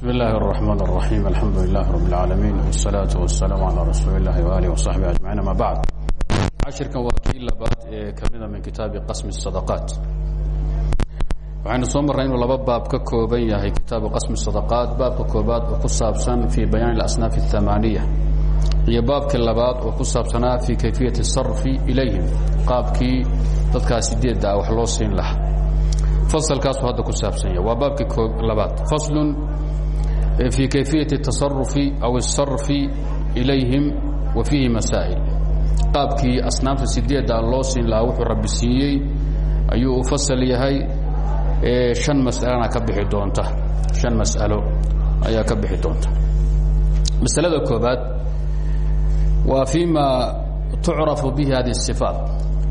بسم الله الرحمن الرحيم الحمد لله رب العالمين والصلاة والسلام على رسول الله وآله وصحبه أجمعين ما بعد cashirkan waa kii labaad ee kamida min kitaabi qasmi الصadaqaat waxaynu soo marray inuu laba baab ka kooban yahay kitaabu qasmi الصadaqaat baabka koobaad oo ku saabsan fii bayaan اlasnaaf الثamaaniya iyo baabkii labaad oo ku saabsanaa fii kayfiyati الsarfi ilayhim qaabkii dadkaa sideedda ah wax loo siin lahaa fasalkaasuu hadda ku saabsan yahay waa baabkii labaad faslun fii kayfiyati الtaصarufi aw الsarfi ilayhim wa fiihi masaa'il qaabkii asnaamta sideedda loo siin lahaa wuxuu rabbi siiyey ayuu u fasal yahay an mas'alana ka bixi doonta an mas'alo ayaa ka bixi doonta masalada koobaad waa fii ma tucrafu bihi hadi الصifaat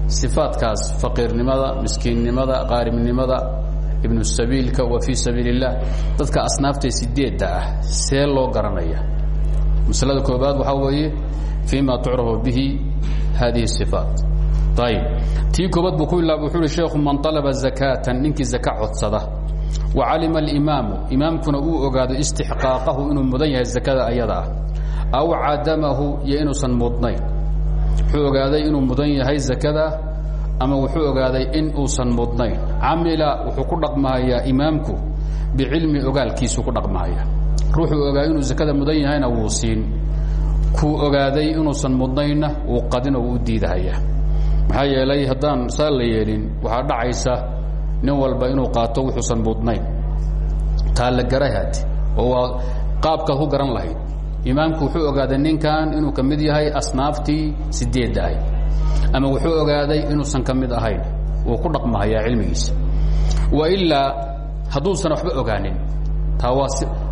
صifaatkaas faqiirnimada miskiinnimada qaaribnimada ibnu sabiilka wa fii sabiil الlah dadka asnaafta sideedda ah see loo garanaya masalada koobaad waxaa weeye fii ma tucrafu bihi hadihi الصifaat ayb tii koobaad buu ku ilaaba wuxuu uhi sheekhu man طalaba zakاatan ninkii zaka codsada wa calima اlimaamu imaamkuna uu ogaado istixqaaqahu inuu mudan yahay zakada ayada ah aw cadamahu iyo inuusan mudnayn wuxuu ogaaday inuu mudan yahay zakada ama wuxuu ogaaday in uusan mudnayn. Camila wuxuu ku dhaqmahayaa imaamku bicilmi ogaalkiisuu ku dhaqmahaya ruuxuu ogaa inuu zakada mudan yahayna wuu siin. Kuu ogaaday inuusan mudnaynna wuu qadinoo wuu u diidahaya maxaa yeelay haddaan saa la yeelin waxaa dhacaysa nin walba inuu qaato wuxuusan mudnayn. Taa la garahaad oo waa qaabkaad ku garan lahayd. Imaamku wuxuu ogaaday ninkan inuu ka mid yahay asnaaftii sideedda ahay ama wuxuu ogaaday inuusan ka mid ahayn. Wuu ku dhaqmahayaa cilmigiisa wailaa hadduusan waxba ogaanin. Taa waa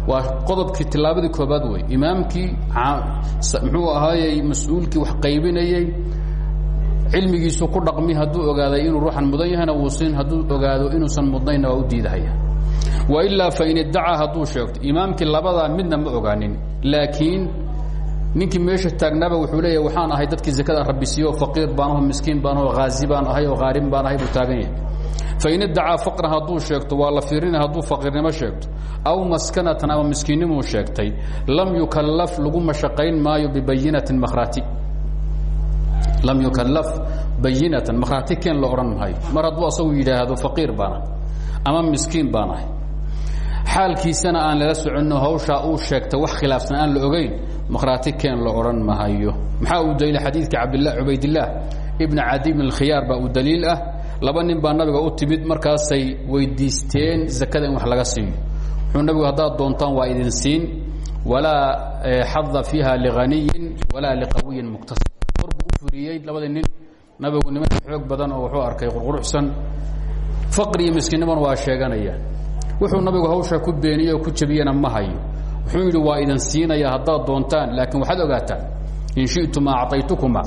waa qodobkii tilaabadii koobaad wey imaamkii muxuu ahaayey mas'uulkii wax qaybinayey. Cilmigiisu ku dhaqmi hadduu ogaaday inuu ruuxan mudan yahayna wuu siin hadduu ogaado inuusan mudnaynna waa u diidahaya. Wailaa fain iddacaa hadduu sheegto. Imaamkii labadaa midna ma ogaanin laakiin ninkii meesha taagnaaba wuxuu leeyahy waxaan ahay dadkii zakada rabbi siiyo faqiir baan aho miskiin baan aho haazi baan ahay oo qaarin baan ahay buu taagan yahay. Fain iddacaa faqran hadduu sheegto waa la fiirina hadduu faqiirnimo sheegto aw maskanatan ama miskiinnimuu sheegtay lam yukallaf lagu mashaqayn maayo bibayinatin makhraati lam yukallaf bayinatan makhraati keen la odhan maayo. Mar hadduu asagu yidhaahdo faqiir baan ahay ama miskiin baan ahay. Xaalkiisana aan lala soconno hawshaa uu sheegtay wax khilaafsan aan la ogayn makhraati keen la odhan mahayo. Maxaa uu daliila xadiidka cabdla cubaydillaah ibna cadi bn alkhiyaar baa uu daliil ah. Laba nin baa nabiga u timid markaasay weydiisteen zakada in wax laga siiyo. Wuxuu nabigu haddaad doontaan waa idin siin. Walaa xada fiiha lighaniyin walaa liqawiyin muktasib. Hor buu u furiyey labadii nin. Nabigu niman xoog badan oo wuxuu arkay qurquruxsan faqri iyo miskiinnimona waa sheeganayaan wuxuu nabigu hawsha ku beeniyey oo ku jebiyena ma hayo wuxuu yidhi waa idin siinaya haddaad doontaan laakiin waxaad ogaataan in shi'tuma acطaytukuma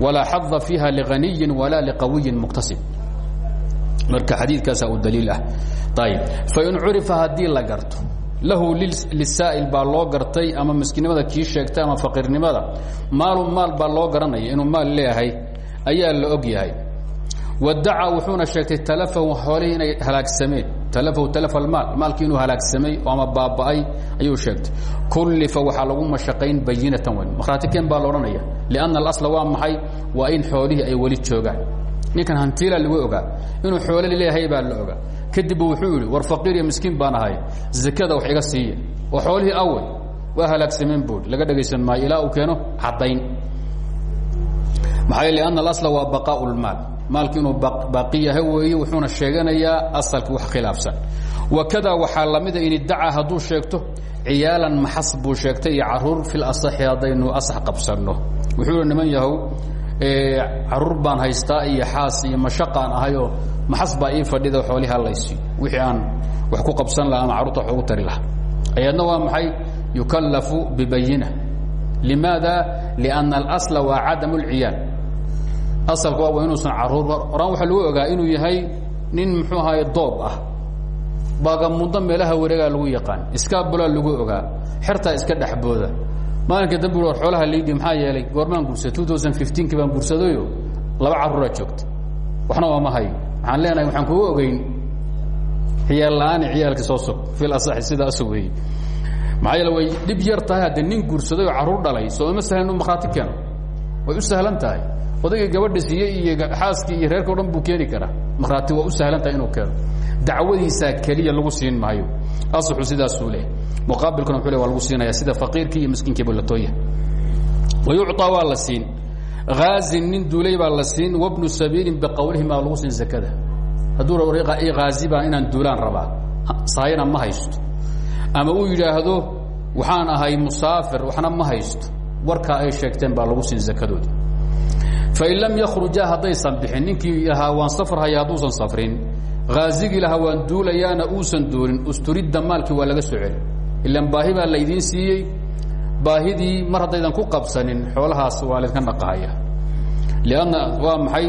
walaa xada fiiha lighaniyin walaa liqawiyin muktasib marka xadiidkaasaa u daliil ah. Ayb fain curifa haddii la garto lahu lisaa'il baa loo gartay ama miskiinnimada kii sheegtay ama faqiirnimada maalu maal baa loo garanaya inuu maal leeyahay ayaa la og yahay wadacaa wuxuuna sheegtay talafahu xoolihii inay halaagsameen talafahu talaf almaal maalkii inuu halaagsamay oo ama baaba'ay ayuu sheegtay kullifa waxaa lagu mashaqayn bayinatan weyn makhraati keen baa la odhanaya lianna alasla waa maxay waa in xoolihii ay weli joogaan ninkan hantiila lagu ogaa inuu xoole leeyahay baa la ogaa kadibbu wuxuu yidhi war faqiir iyo miskiin baan ahay zakada wax iga siiya oo xoolihii awey waa halaagsameen buui laga dhegaysan maayo ilaa uu keeno caddayn maxaa yeele anna alasla waa baqaa'u lmaal maalki inuu baaqi yahay weeye wuxuuna sheeganayaa asalkii wax khilaafsan. Wakada waxaa lamida in iddacaa hadduu sheegto ciyaalan maxas sheegtay iyo fil asaxi haddaynu qabsanno. Wuxuu niman yahow carruur baan haystaa iyo xaas iyo mashaqaan ahayoo maxas baa fadhida xoolihi halaysi wixii aan wax ku qabsan laha ama carruurta wax tari lahaa. Ayadna waa maxay? Yukallafu bibayina limaada? Lianna alasla waa cadamu lciyaal asalka waa inuusan carruur oraan waxaa lagu ogaa inuu yahay nin muxuu ahaay doob ah. Baagamundo meelaha wareegaa lagu yaqaan. Iskaabulaa lagu ogaa. Xertaa iska dhexbooda maalinka dambi war xoolaha liidi maxaa yeelay? Goormaan guursaday two thousand fifteenki baan guursadayo laba carruuraa joogta waxna ooma hayo waxaan leenahay waxaan kugu ogeyn ciyaal la'aan ciyaalka soo sug fil asaxi sidaas weeye maxaa yeele way dhib yar tahay haddii nin guursaday oo carruur dhalay sooma sahlan inuu markhaati keeno? Way u sahlan tahay odaygii gabadha siiyey iyo xaaskii iyo reerka o dhan buu waa u sahlan tahay inuu keeno. Dacwadiisaa keliya lagu siin maayo. Asaxu sidaasuu leehay muqaabilkuna wuxuu le waa siinaya sida faqiirkii iyo miskiinkii bulatooya wayucطaa waa la siin. Haazin nin wabnu sabiilin biqowlihim baa lagu siin zakada hadduu haazi baan inaan duulaan rabaa. Saayana ma haysto. Ama uu yidhaahdo waxaan ahay musaafir waxna ma haysto. Warkaa ay sheegteen baa lagu siin zakadooda fain lam yakruja haddaysan bixin ninkii lahaa waan safr haya hadduusan safrin haazigii lahaa waan duulayaana uusan duulin usturidda maalkii waa laga soo celi ilan baahi baa laydiin siiyey baahidii mar haddaydan ku qabsanin xoolahaas waa laydka naqahaya lanna waa maxay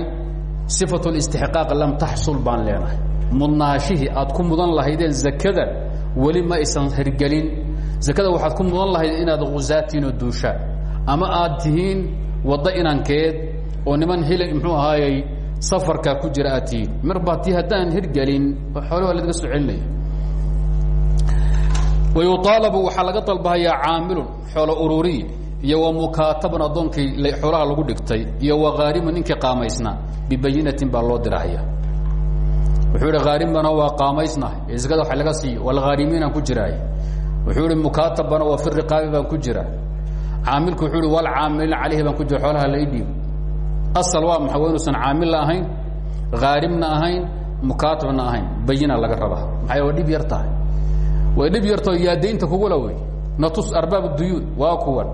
sifat listixqaaq lam taxsul baan leenahay mudnaashihii aad ku mudan lahaydeen zakada ma aysan hirgelin zakada waxaad ku mudan inaad khusaatiin duushaan ama aad tihiin waddo inankeed oo niman hil muxuu ahaayey safarkaa ku jira aad tihiin marba tii haddaan hirgelin xoole waa ladga soo celinaya. Wayuaalabu waxaa laga dalbahayaa xoolo ururiy iyo wa mukaataban addoonkii xoolaha lagu dhigtay iyo wa haarimun ninkii qaamaysnaa bibayinatin baa loo dirahaya wuxuu idhi haarimana waa qaamaysnah ee zakada wax laga siiyo ku jiraay wuxuu ihi mukaatabana waa fi ku jira caamilku wuxuu ihi walcaamiliina calayhi baan ku jira xoolaha la idhiib asal waa maxaa waa inuusan caamilna ahayn ahayn mukaatabna ahayn. Bayina laga rabaa. Maxay? Waa dhib way dhib yartao yaa daynta kugula natus arbaab duyuun waa kuwan.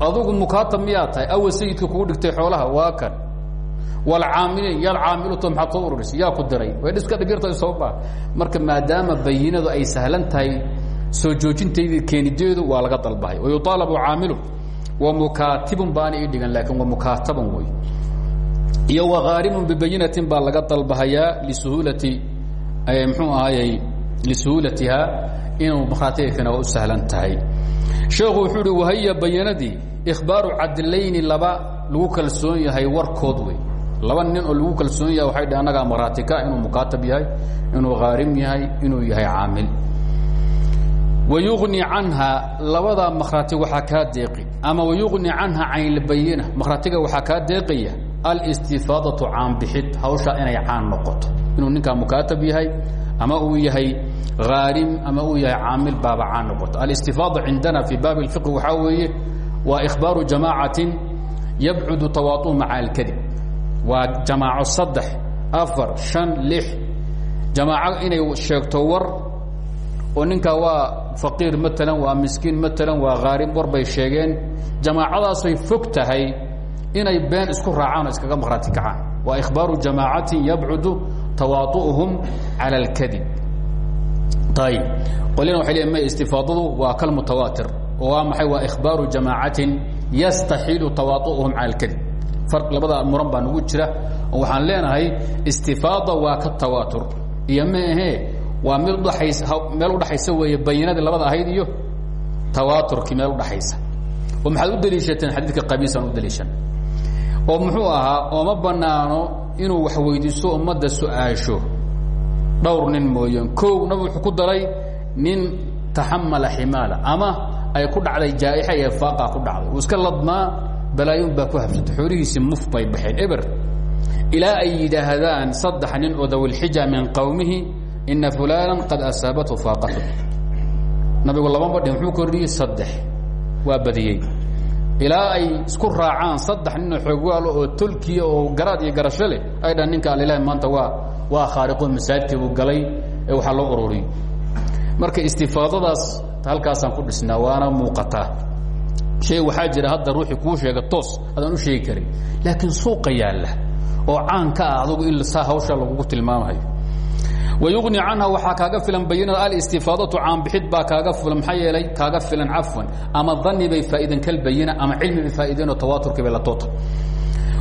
Adugu mukaatab miyaa tahay sayidka kugu dhigtay xoolaha waa kan. Walcaamiliin yaad caamiluto maxaad soo ururisay yaa ku diray. Way iska dhib yartahay sababa marka maadaama bayinadu ay sahlan tahay soo joojintaydi keenideedu waa laga dalbahay. Wayuaalabu caamilu wa mukaatibun baana ii dhigan laakiin waa mukaataban wey iyo wakaarimun bibayinatin baa laga dalbahayaa lisuhuulati mxuu ahayey lisuhuulatiha inuu markhaatiga keena waa u sahlan tahay. Sheekhu wuxuu uhi wahaya bayanadii ikhbaaru cadlayni laba lagu kalsoon yahay warkood wey laba nin oo lagu kalsoon yahay waxay dhh annagaa maraatika inuu yahay inuu khaarim yahay inuu yahay caamil wayugni canha labadaa makrati waxaa kaa deeqi ama wayugni canha caynlbayina makratiga waxaa kaa deeqaya alistifaadatu caanbixid hawshaa inay caan noqoto inuu ninkaa mukaatab yahay ama uu yahay aarim ama uu yahay caamil baaba caan noqoto alistifaada cindana fii baabi اlfiqhi waxaa weeye waa ikhbaaru jamaacatin yabcudu tawaau maca alkadib waa jamaaco saddex afar an lix jamaaco inay sheegto war oo ninkaa waa faqiir maalan waa miskiin maalan waa haarim war bay sheegeen jamaacadaasay fog tahay inay been isku raacaan oo iskaga maqhraati kacaan waa ikhbaaru jamaacatin yabcudu tawaaطu'uhum calى اlkadib ayb qolina waxay leeyiin may istifaadadu waa kal mutawaatir oo waa maxay waa ikhbaaru jamaacatin yastaxiilu tawaaطu'uhum cala اlkadib farq labada muran baa nugu jira oo waxaan leenahay istifaada waa ka tawaatur iyo ma ahee waa mid udhaaysa meel udhaxaysa weeye bayinadii labada ahayd iyo tawaaturkii meel udhaxaysa oo maxaad u daliishateen xadiidka qabiisaan u daliishan oo muxuu ahaa ooma banaano inuu wax weydiisto ummadda su'aasho. Dhowr nin mooyeen. Kow nabig wuxuu ku daray nin taxamala ximaala. Ama ay ku dhacday jaaixa iyo faaqa ku dhacday uu iska ladmaa balaayun baa ku habsatay xoolihiisii muf bay baxeen. Eber ilaa ay yidhaahdaan saddex nin oo dawilxija min qowmihi ina fulana qad asaabathu faaqatu nabigu labama dhin muxuu kordhiyey saddex. Waa badiyey. Ilaa ay isku raacaan saddex ninoo xoogwaalo oo tolkiya oo garaad iyo garasho leh. Ay dhahan ninka alilahi maanta waa waa khaariqo masaajidkii buu galay ee waxaa loo ururiyey. Marka istifaadadaas halkaasaan ku dhisnaa waana muuqataa shay waxaa jira hadda ruuxii kuu sheega toos adaan u sheegi karin. Laakiin suuqa yaalla oo caan ka ah adugu in saa hawsha lagugu tilmaamayo wayugni canha waxaa kaaga filan bayinada alistifaadatu caanbixid baa kaaga filan maxaa yeelay kaaga filan cafwan ama dani bay faa'idan kalbayina ama cilmi bay faa'iideen oo tawaaturkii bay la toota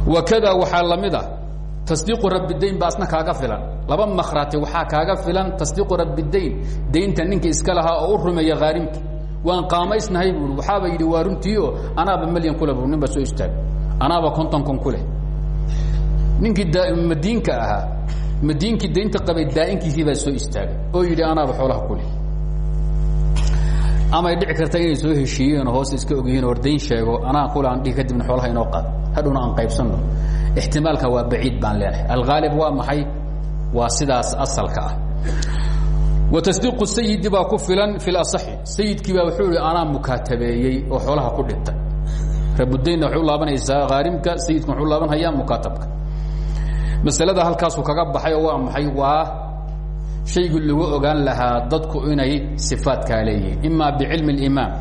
wakada waxaa la mid a tasdiiqu rabidayn baa asna kaaga filan laba makrati waxaa kaaga filan tasdiiqu rabidayn daynta ninka iska lahaa oo u rumeeya khaarimki waan qaamaysnahay buui waxaaba yidhi waa runtii oo anaaba melyan kule bu nin baa madiinkii daynta qabay daa'inkiisii baa soo istaagay oo yidhi anaaba xoolaha ku leh. Amay dhici karta inay soo heshiiyeen oo hoos iska ogyihiin oo dayn sheego anaa kule aan dhihi kadibna xoolaha inoo qaad hadhowna aan qaybsanno. Ixtimaalka waa baciid baan leenahay alghaalib waa maxay? Waa sidaas asalka ah. Wa tasdiiqu sayidi baa ku filan fi lasaxi sayidkii baa wuxuu ihi anaa oo xoolaha ku dhintay rabudaynna waxay u laabanaysaa khaarimka sayidka wuxuu laabanhayaa mukaatabka masalada halkaasuu kaga baxay waa maxay waa shaygii lagu ogaan lahaa dadku inay sifaadkaa leeyihiin ima bicilmi اlimaam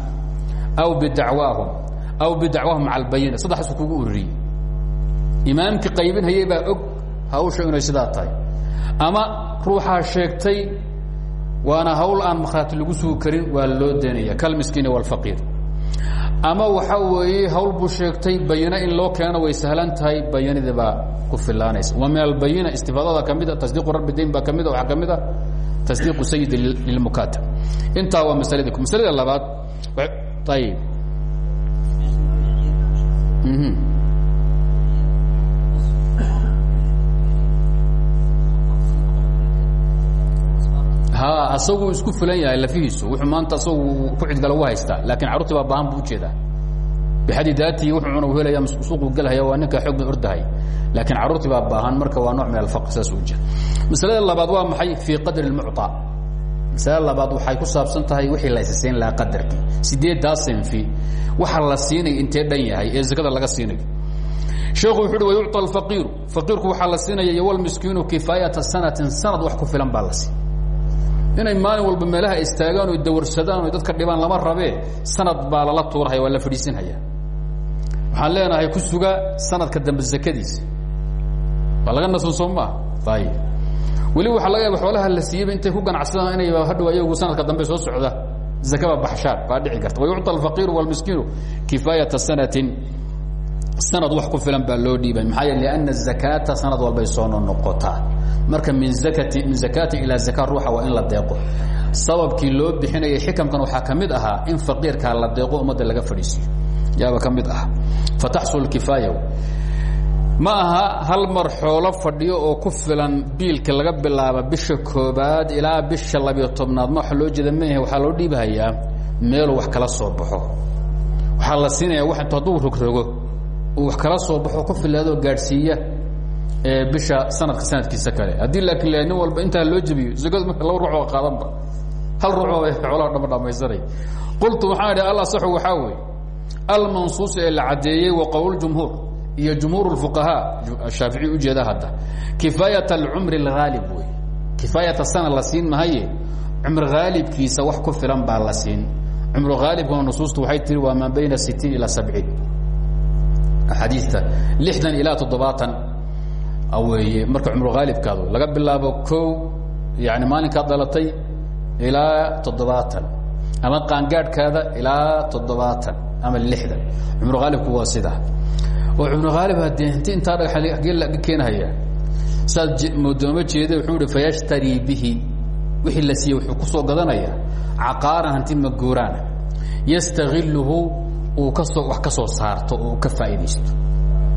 aw bidacwaahum aw bidacwaahum maca albayina saddexaasu kugu ururiyey. Imaamkii qaybinhayay baa og hawsha inay sidaa ama ruuxaa sheegtay waana hawl aan makhraati lagu sugi karin waa loo daynaya kalmiskiini wاlfaqiir ama waxaa weeye hawl buu sheegtay bayina in loo keeno way sahlan tahay bayanidii baa ku filaanaysa wa min albayina istifaadada ka mida tasdiiqu rabi dayn baa kamida waxaa ka mid a tasdiiqu sayidi lilmukaatab intaa waa masaladii masalada labaad ayib ha asagu isku filan yahay lafihiisu wuxuu maanta asagu ku cidgala u haystaa laakiin carruurtii baa baahan buu ujeedaa bixadi daatii wuxuu cuna u helaya suuqu gelhaya waa ninkaa xoog ban ordahay laakiin carruurtii baa baahan marka waa nooc min alfaqr saas u jeeda masalada labaad waa maxay fii qadri اlmucطa masalada labaad waxay ku saabsan tahay wixii la isasiin lahaa qadarkii sideeddaa sinfi waxa la siinay intee dhan yahay ee zakada laga siinayo sheekhu wuxu uhi wayucطى alfaqiiru faqiirku waxaa la siinaya iyo wlmiskiinu kifaayata sanatin sanad wax ku filan baa la siin inay maalin walba meelaha istaagaan o dawarsadaan o dadka dhibaan lama rabee sanad baa lala tuurahaya waa la fadhiisinhaya waxaan leenahay ku suga sanadka dambe zakadiisa. Waa laga nasin soo maa ayib laga yaaba xoolaha la siiyeyba intay ku ganacsadaan inayba hadhow ayagu sanadka dambe soo socda zakaba baxshaan baa dhici karta. Wayucطa alfaqiiru wاlmiskiinu kifaayata sanatin sanad wax ku filan baa loo dhiibay. Maxaa yeele lianna zakaata sanad walbay soo nonoqotaa marka min zakati min zakaatin ilaa zaka ruuxa waa in la deeqo. Sababkii loo bixinayay xikamkan waxaa ka mid in faqiirkaa la deeqo ummadda laga fadhiisiyo. Yaaba ka mid ah. Fataxsul ma aha hal mar xoolo fadhiyo oo ku filan biilka laga bilaaba bisha koobaad ilaa bisha labiyo tobnaad ma waxa loo jeeda maahe loo dhiibahayaa meeluu wax kala soo baxo. Waxaa la siinaya w hadduu rogrogo wax kala soo baxo ku filaadoo gaadhsiiya bisha sanadka sanadkiisa kale. Haddii la nin walba intaa loo jebiyo zakadu marka laba ruuc oo qaadanba hal ruuc oo xoolaha dhama dhamaysanay qultu waxaan idhi al asaxu waxaa weeye. Almansuus ee la caddeeyey wa qowl jumhuur iyo jumhuur اfuqahaa shaafici ujeeda hadda. Kifaayat alcumri اlhaalib wey kifaayata sana la siin mahaye? Cumr haalibkiisa wax ku filan baa la siin. Cumru haalibkuna nusuustu waxay tiri waa maa bayna sitiin ilaa sabciin axaadiista lixdan ilaa toddobaatan weeye marka cumru haalibkaadu laga bilaabo ko yani maalinkaad dhalatay ilaa toddobaatan ama qaangaadhkaada ilaa toddobaatan ama lixdan. Cumru haalibku waa sidaa. Oo cumru haalib hadee inti intaa dhagagee laga keenhaya saad moodooma jeeda wuxuu ihi fayashtarii bihi wixii la siiyey wuxuu ku soo gadanaya caqaaran hanti maguuraana yastakiluhu uu ka soo wax ka soo saarto oo ka faa'iidaysto.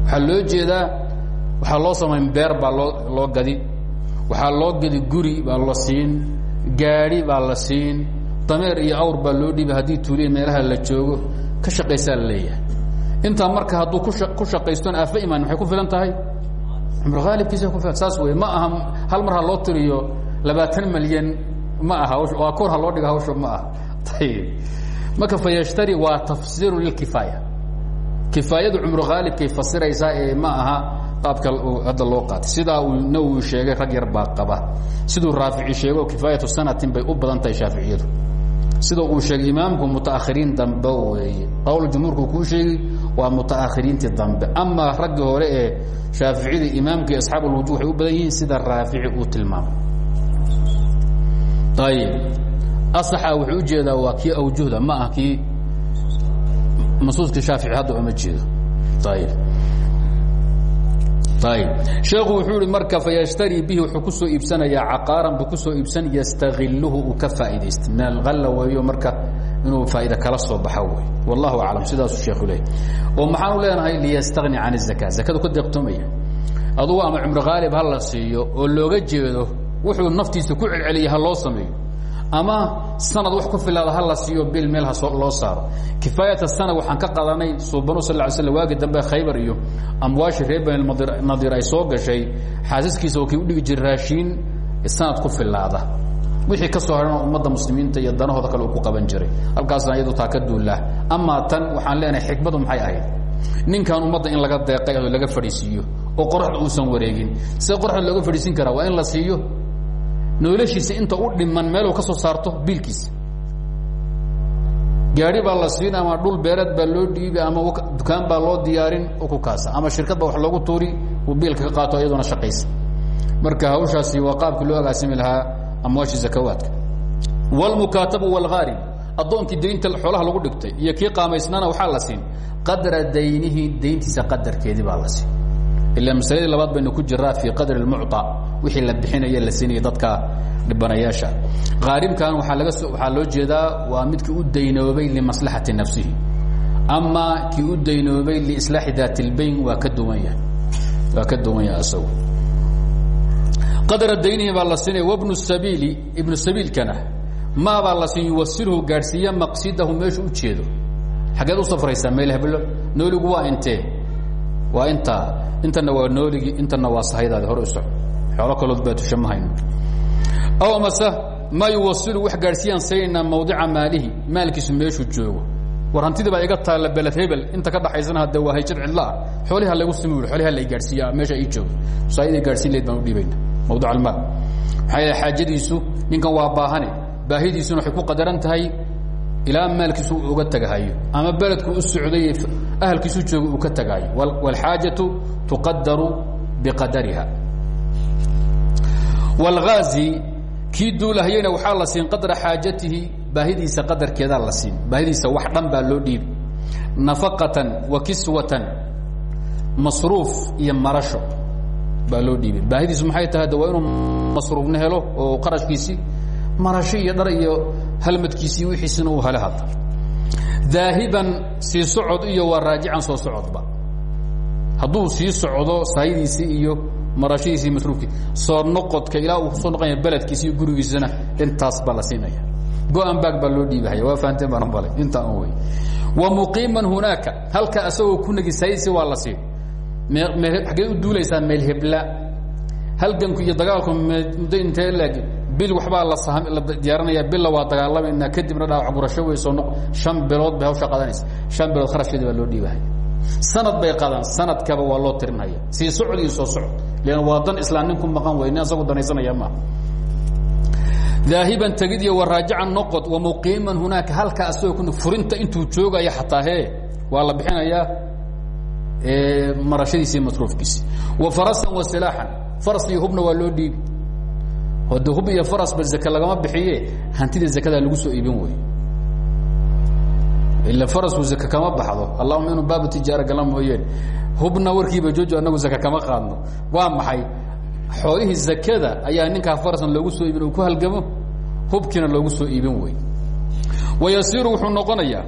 Waxaa loo jeedaa waxaa loo samayn beer baa loo loo gadi. Waxaa loo gadi guri baa la siin gaadhi baa la siin dameer iyo awr baa loo dhiiba haddii tuuliya meelaha la joogo ka shaqaysaa la leeyahay. Intaa marka hadduu ku shaqaystoon aafa imaan maxay ku filan tahay? Cumru haalibkiisa ku filan. Saas wey ma aha hal mar ha loo tiriyo labaatan malyan ma aha waa koor ha loo dhigo hawsha ma aha. Ayib marka fayashtari waa tafsiiru lilkifaaya kifaayadu cumru haalibkay fasiraysaa ee ma aha qaabka hadda loo qaatay sidaa uu nawowi sheegay rag yar baa siduu raafici sheego kifaayatu sanatin bay u badan tahay sida uu sheegay imaamku mutaakhiriin dambe weeye. Qowl jumhuurku kuu sheegi waa mutaakhiriintii dambe. Amaa raggii hore ee shaaficida imaamka iyo asxaab ulwujuh waxay u badan sida raafici uu tilmaamay. Ayib asaxa wuxuu u jeedaa waa kii awjuhda ma ah kii masuuskii shaafici hadda uma jeedo ayib ayib sheekhu wuxuu ihi marka fayashtarii bihi wuxuu ku soo iibsanayaa caqaaran buu ku soo iibsan yastakiluhu uu ka faa'iidaysta min alalla weeyo marka inuu faa'iida kala soo baxa wey wallahu aclam sidaasuu sheekhu leeyay oo maxaanu leenahay liyastagni can الzaka zakadu ka deeqtoomaya adugu ama cumro haalib ha la siiyo oo looga jeedo wuxuu naftiisa ku celceliyay ha loo sameeyo ama sanad wax ku filaada ha la siiyo bil meel loo saaro. Kifaayata sanad waxaan ka qadanay suubanu sal ly slam waagi dambe khaybar iyo amwaashi reer baninadir soo gashay. Xaasiskiisa oo kii udhigi jira sanad ku filaada. Wixii ka soo haran ummadda muslimiinta iyo danahooda kale ku qaban jiray. Halkaasna iyadu taa ka duulah amaa tan waxaan leenahay xikmadu maxay ahayd? Ninkan ummadda in laga deeqay laga fadhiisiiyo oo qoraxda uusan wareegin. Sida qoraxda looga fadhiisin karaa? Waa in la siiyo noloshiisa inta u dhiman meeluu ka soo saarto biilkiisa. Gaari baa la siin ama dhul beereed baa loo dhiibi ama dukaan baa loo diyaarin ku kaasa ama shirkad baa wax loogu tuuri uu biilka ka qaato iyaduna shaqaysa. Marka hawshaasi waa qaabkii loo agaasimi lahaa amwaashi zakawaadka wاlmukaatabu wاlghaarib addoonkii daynta xoolaha lagu dhigtay iyo kii qaamaysnaana waxaa la siin. Qadra daynihi dayntiisa qadarkeedii baa la siin ila masaladii labaad baynu ku jiraa fii qadri اlmucطa wixii la bixinaya la siinaya dadka dhibanayaasha haaribkan waaa laga so waxaa loo jeedaa waa midkii u daynoobay limaslaxati nafsihi ama kii u daynoobay liislaaxi daat اlbayn waa ka duwan yahay waa ka duwan yahay isagu qadra daynihi baa la siinaya wbnu sabiili ibnu sabiilkana maabaa la siin yuwasilhu gaadhsiiya maqsidahu meeshu u jeedo xaggeed u safraysaa meel heblo nooligu waa intee waa intaa intana waa nooligii intana waa sahaydaadi hore soco xoolo kalood baa tusha aw amase maa yuwasilu wax gaadhsiiyaan saynaynaa mawdica maalihi maalkiisu meeshuu joogo. War baa iga taalla beled inta ka dhaxaysana hadde waa hayjad cidlaah xoolihi ha laygu simi xoolihi ha meesha ii joogo saaiday gaadhsiin baan u dhiibayna mawduc almaal maxaa yeele xaajadiisu waa baahane baahidiisuna waxay ku qadaran tahay ilaa maalkiisu uga tagahayo. Ama beledku u socday ahalkiisu jooga uu ka tagahayo. Wاlxaajaةu tuqadaru biqadariha wاlghaazi kii duulahayena waxaa la siin qadra xaajatihi baahidiisa qadarkeedaa la siin baahidiisa wax dhan baa loo dhiibi nafaqatan wa kiswatan masruuf iyo marasho baa loo dhiibay baahidiisu maxay tahay de waa inuu masruufna helo oo qarashkiisii marasho iyo dhar iyo halmadkiisii wixiisina uu hale hadda daahiban sii socod iyo waa raajican soo socodba hadduu sii socdo sahidiisii iyo marashadiisii masruufkii soo noqodka ilaa uu ku soo noqonaya beledkiisa iyo gurigiisana intaas baa la baag baa loo dhiibahaya waa fahanteen balay intaa un wey wa muqiiman hunaaka halka asagoo ku negi sahidiisi waa la siin. Agee u duulaysaa meel hebla. Halganku iyo dagaalku muddo intee leg bil waxbaa la diyaaranaya billa waa dagaalamayna kadibna dhaawac gurasho wey noq shan bilood bay hawsha shan bilood kharashkeedi baa loo dhiibahaya sanad bay qadaan sanadkaba waa loo tirinhaya sii socod iyo soo socod lan waa dan islaan nin ku danaysanaya maaha daahiban tegid iyo waraajican noqod wa muqiiman hunaaka halka asagoo ku furinta intuu joogaya xataa hee waa la bixinayaa marashadiisi masruufkiisi wa farasan wa silaaxan faras iyo hubna waa loo iyo farasba zake bixiye hantida zakada lagu soo iibin wey ila farasku zake kama baxdo allahuma inuu baabu tijaara gala mooyeen hubna warkiiba joojo anagu zake kama qaadno waa maxay xoolihii zakada ayaa ninkaa farasna loogu soo iibin uu ku halgamo hubkiina loogu soo iibin wey wayasiiru wuxuu noqonayaa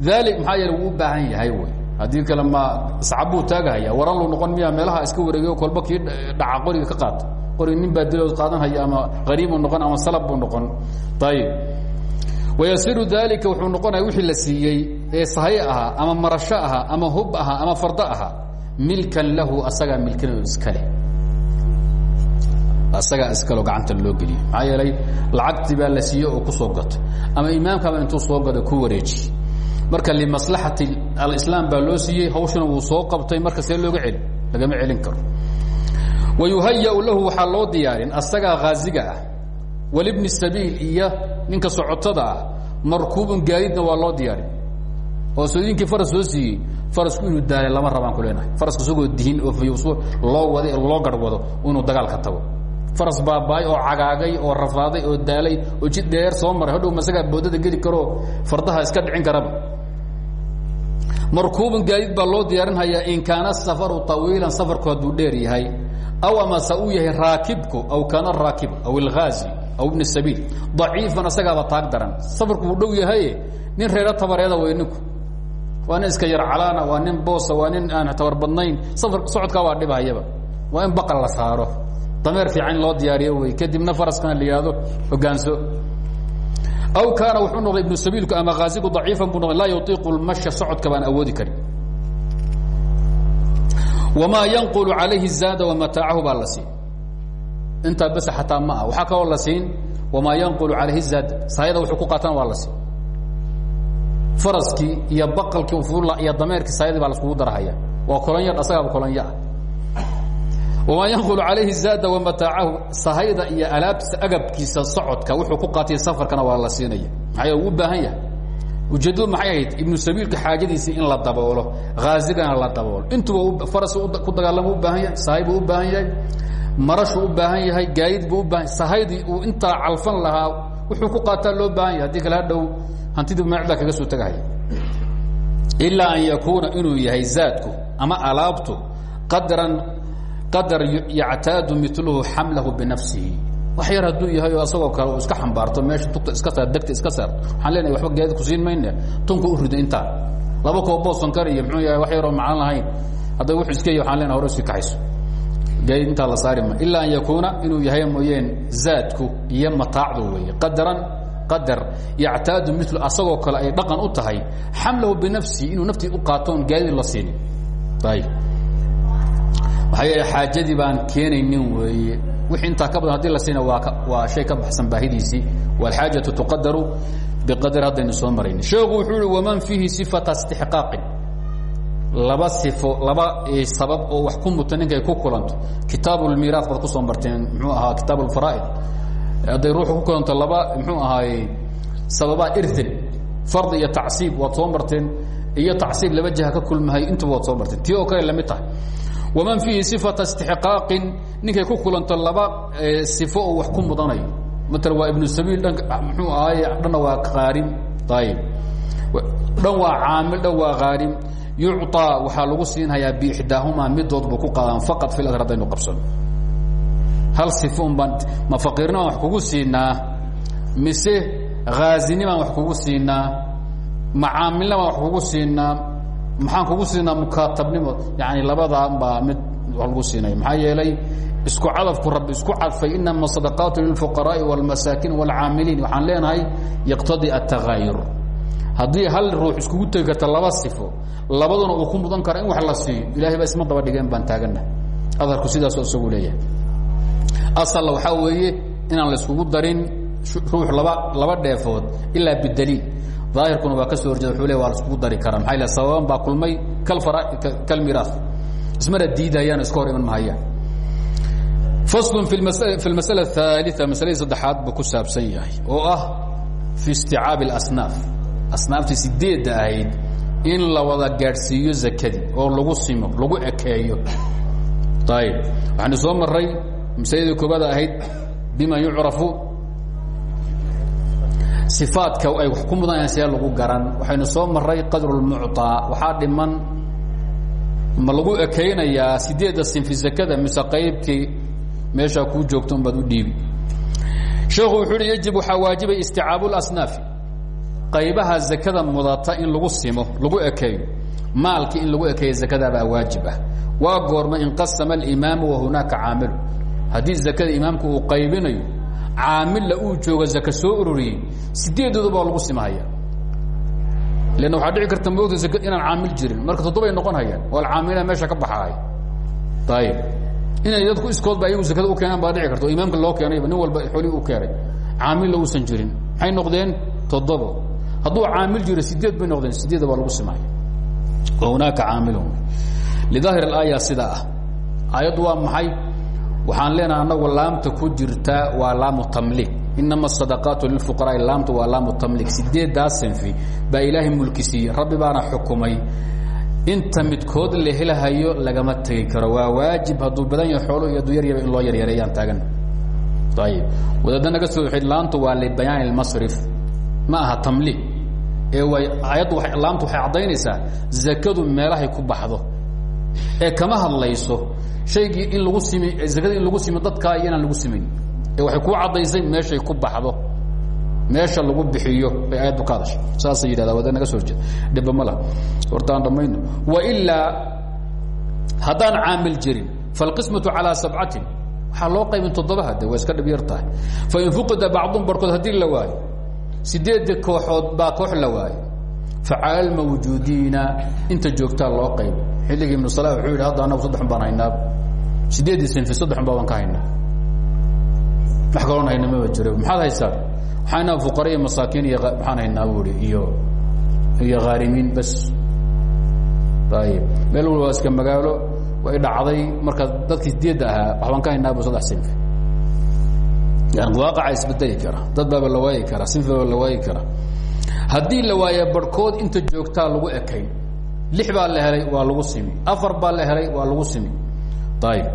daali maxaa yeele wuu u baahan yahay wey haddii kale ma sacabuu taagahaya waran lu noqon miya meelaha iska wareegayo kolba kii dhaca qoriga ka qaata qoriga nin baa dilood qaadanhaya ama qariibuu noqon ama salab buu noqon ayib wayasiru dalika wuxuu noqonaya wixii la siiyey ee sahay ahaa ama marasho ahaa ama hub ahaa ama fardo ahaa milkan lahu asagaa milkinayo iskale asagaa iskalo gacanta loo geliyo maxaa yeelay lacagtii baa la siiye oo ku soo gato ama imaamkaba intuu soo gado ku wareeji marka limaslaxati alislaam baa loo siiyey hawshana wuu soo qabtay marka see looga celi lagama celin karo wayuhaya lahu waxaa loo diyaarin asagaa haaziga ah walibni sabiil iyo ninka socotada ah markuubun gaadidna waa loo diyaarin. Oo soodinkii faras soo siiyey farasku inuu daalay lama rabaan ku leenahay. Faraska isagoo dihin oo fayuso loo waday loo garhwado inuu dagaal ka tago. Faras baabaay oo cagaagay oo rafaaday oo daalay oo jid dheer soo maray. Hadhow masagaa boodada geli karoo fardaha iska dhicin karaba. Markuubun gaadiid baa loo diyaarinhayaa in kaana safaru طawiilan safarku hadduu dheer yahay. Aw amase uu yahay raakibku aw kaana aw ibn sabiil daciifan asagaaba taag daran. Safarku wuu dhow yahaye nin reero tabareeda wey ninku. Waa iska yar calaana waa nin boosa waa nin aan tabar badnayn. Safar socodkaa waa dhibahayaba. Waa in baqal la saaro. Dameer fiican loo diyaariyo wey. Kadibna faraskana la yihahdo aw kaana wuxuu noqday ibnu sabiilku ama khaasigu daciifan buu noqday laa yutiiqu socodka baan awoodi karin. Wamaa yanqulu calayhi zaada la siin intaa bes xataa ma ah waxaa kaloo la yanqulu calayhi zaada saayada wuxuu ku qaatana waa la siin. Faraskii iyo baqalkii fuula iyo dameerkii saayadii baa laskugu darahaya. Waa kolonyar asagaaba kolonyo ah wamaa yanqulu calayhi zaada wamataacahu sahayda iyo alaabtiisa agabkiisa socodka wuxuu ku qaatay safarkana waa la siinaya. Maxaa baahan yahay? Ujeeddadu maxay ahayd? Ibnu sabiilka xaajadiisii in la daboolo haazigana la daboolo. Intuba faras ku dagaalamo baahan yahay sahay u baahan yahay marashuu u baahan yahay gaayid buu u baahan sahaydii uu intaa calfan lahaa wuxuu ku qaataa loo baahan yahay. Haddii kale hadhow hantidii meecdaa kaga soo tegahaya ilaa an yakuuna inuu yahay zaadku ama alaabtu qadran qadar yactaadu miluhu xamlahu binafsihi. Wax yar hadduu yahay oo asagoo kale uu iska xambaarto meesha tugta iska saar degta iska saarto waxaan leenahay waxba gaadid ku siin mayne. Tunka u rido intaa. Laba koo boosan kar iyo muxuu yahay wax yaroo macaan lahayn. Hadday wuxuu iska yahy waxaan leenahay hore u sii kaxayso. gaadid intaa la saarima ilaa an yakuuna inuu yahay mooyeen zaadku iyo mataacdu weeye. Qadaran qadar. Yactaadu mil asagoo kale ay dhaqan u tahay. Xamlahu binafsi inuu naftii u qaatoon gaadid la siinin ayb maxaa yeele xaajadii baan keenaynin weeye. Wixii intaa ka badan haddii la siina waa waa shay ka baxsan baahidiisii. Waalxaajatu tuqadaru biqadar haddaynu soo marayni sheekhu wuxuu i waman fiihi sifata istixqaaqin laba sifo laba eh, sabab oo wax ku muta ninkay ku kulanto. Kitaab lmiiraas baad ku soo marteen mxuu ahaa kitaab alfaraa'id hadday ruuxu ku kulanto laba mxuu ahaaye sababaa irtin fardi iyo tacsiib waad soo iyo tacsiib laba jiha ka kulmahay intuba waad soo tii oo kale la mid tahay. Waman fiihi sifata istixqaaqin ninkay ku kulanto laba eh, sifo oo wax ku mudanayo. Maala waa ibnu sabiil dhan ah, mxuu ahaaye dhanna waa qaarin ayib dhan waa caamil dhan waa qaarin yucطaa waxaa lagu siinhayaa biixdaahumaa midood buu ku qaadaan faqad fi ladr haddaynu qabsano hal sifo un baan ma faqiirnimaan wax kugu siinaa mise haazinimaan wax kugu siinaa ma caamilnimaan wax kugu siinaa maxaan kugu siinaa mukaatabnimo yani labadan baa mid wa lagu siinaya maxaa yeelay isku cadafku rabbi isku cadfay inama sadaqaatu lilfuqaraa'i wاlmasaakin wاlcaamiliin waxaan leenahay yaqtadii atagaayur haddii hal ruux iskugu tegi laba sifo labaduna uu ku mudan kara in wax la siiyo ilahay baa isma daba dhigeen baan taagana adarku sidaasoo isagu leeyahay. Asalla waxaa weeye inaan laiskugu darin ruux laba laba dheefood ilaa bidaliil. Daahirkuna waa ka soo horjeeda wuxuu waa laiskugu dari karaa. Maxaa ila sababan baa kulmay kal fara kalmiraas ismana diidayaan iska hor iman mahayaan faslun fi lmasala fi almasala athaalita masaladii saddexaad buu ku saabsan yahay oo ah asnaaftii sideedda ahayd in la wada gaadhsiiyo zakadii oo lagu simo lagu ekeeyo. Ayib waxaanu soo maray masaladii koobaad ahayd bima yucrafu ifaadka ay wax ku mudan yahan see lagu garan. Waxaynu soo maray qadru lmucطaa waxaa dhiman ma lagu ekaynayaa sideedda sinfi zakada mise qaybtii meeshaa kuu joogta unbaad u dhiibi. Sheekhu wuxuu hi yajib waxaa waajibay isticaab اlasnaafi qaybaha zakada mudata in lagu simo lagu ekeeyo. Maalkii in lagu ekeeyo zakadaabaa waajib ah. Waa goorma inqasama اlimaamu wahunaaka caamilu. Haddii zakada imaamku uu qaybinayo caamilla uu jooga zaka soo ururiyey sideedooda baa lagu simahaya. Lanna waxaa dhici karta moogta zaka inaan caamil jirin. Marka toddobay noqon hayaan oo alcaamila meesha ka baxaay ayib inay dadku iskoodba ayagu zakada u keenaan baa dhici karta oo imaamka loo keenayba nin walba xoolihii u keenay. Caamilla uusan jirin. Maxay noqdeen? Toddobo hadduu caamil jiro sideed bay noqdeen. Sideeda baa lagu simahaya wa hunaaka caamilun. Lidaahir alaaya sidaa ah. Aayaddu waa waxaan leenaha anagu laamta ku jirta waa laamu tamliik. Inama asadaqaatu lilfuqaraai laamtu waa laamu tamliik. Sideeddaa sinfi baa ilaahay mulki siiyey. Rabbi baana xukumay. Inta midkood la helahayo lagama tegi karo. Waa waajib hadduu badan yahay xoolo iyo hadduu yaryaba in loo yaryareeyaan taagan. Ayib wadaadda naga soo xid laamtu waa libayaan ilmasrif ma aha tamliik ee way ayaddu wa laamtu waxay caddaynaysaa zakadu meelahay ku baxdo. Ee kama hadlayso shaygii in lagu simi zakada in lagu simi dadkaa iyo lagu simayn ee waxay kuu caddaysay meeshay ku baxdo. Meesha lagu bixiyo bay aayaddu ka hadashay. Saasay wada naga soo horjeeda dhibba ma laha. Horta aan dhammayno wailaa haddaan caamil jirin falqismatu calaa sabcatin. Waxaa loo qaybin toddoba hade waa iska dhib yar tahay. Fain fuqida bacdun barhkood haddii la waayo sideedda kooxood baa koox la waayo facaal mawjuudiina. Inta joogtaa loo qayb. Xilligii ibnu sala wuxuu yidhi hadda anagu saddexun baan haynaa. Sideeddii sinfi saddexun baa baan ka haynaa. Wax kaloon hayna maba jiro maxaad haysaan waxaan haynaa fuqara iyo masaakiin iyo maxaan haynaa buuri iyo iyo khaarimiin bas. Ayib meel walba waa iska magaalo way dhacday. Marka dadkii sideedda ahaa waxbaan ka haynaa bu saddex sinfi waaqaca isbedeli kara. Dad la waayi kara sinfi baaba la waayi kara. Haddii la waaye barhkood inta joogtaa lagu ekayn lix baa la helay waa lagu simi. Afar baa la helay waa lagu simi. Ayib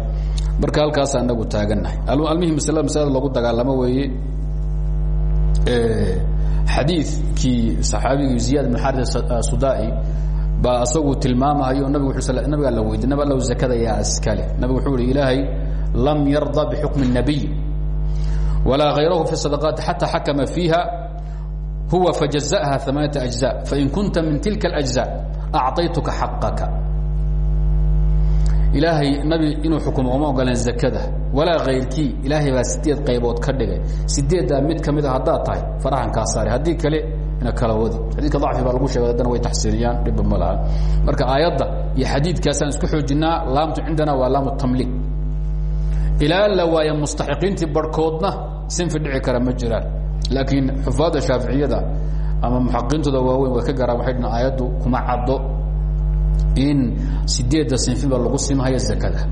marka halkaasa anagu taagannahay almihim masl maslada lagu dagaalamo weeye xadiidkii saxaabigii ziyaad bn xarit sudai baa asagu tilmaamahayo nabigu nabigaa la weydiy nab zakada yaa askale nabigu wuxuu ihi ilaahay lam yarda bixukmi الnabiy walaa hayrahu fi sadaqaati xata xakama fiiha huwa fajazaha amaanaa أجزاء fain kunta min tilka الأجزاء acطaytuka xaqaka ilaahay nabi inuu xukumo uma ogoleen zakada walaa kayrkii ilaahay baa sideed qaybood ka dhigay sideeddaa mid ka mid a haddaad tahay farahan kaa saare haddii kale ina kala wadi xadiidka dacfi baa lagu sheegay haddana way taxsiiniyaan dhibba ma laha marka aayadda iyo xadiidkaasaan isku xoojinaa laamtu cindana waa laamu tamliik ilaa la waaya mustaxiqiintii barhkoodna sinfi dhici kara ma jiraan laakiin xufaadda shaaficiyada ama muxaqiintooda waaweyn way ka garaan waxay dhan aayaddu kuma caddo in sideedda sinfiba lagu simhayo zakada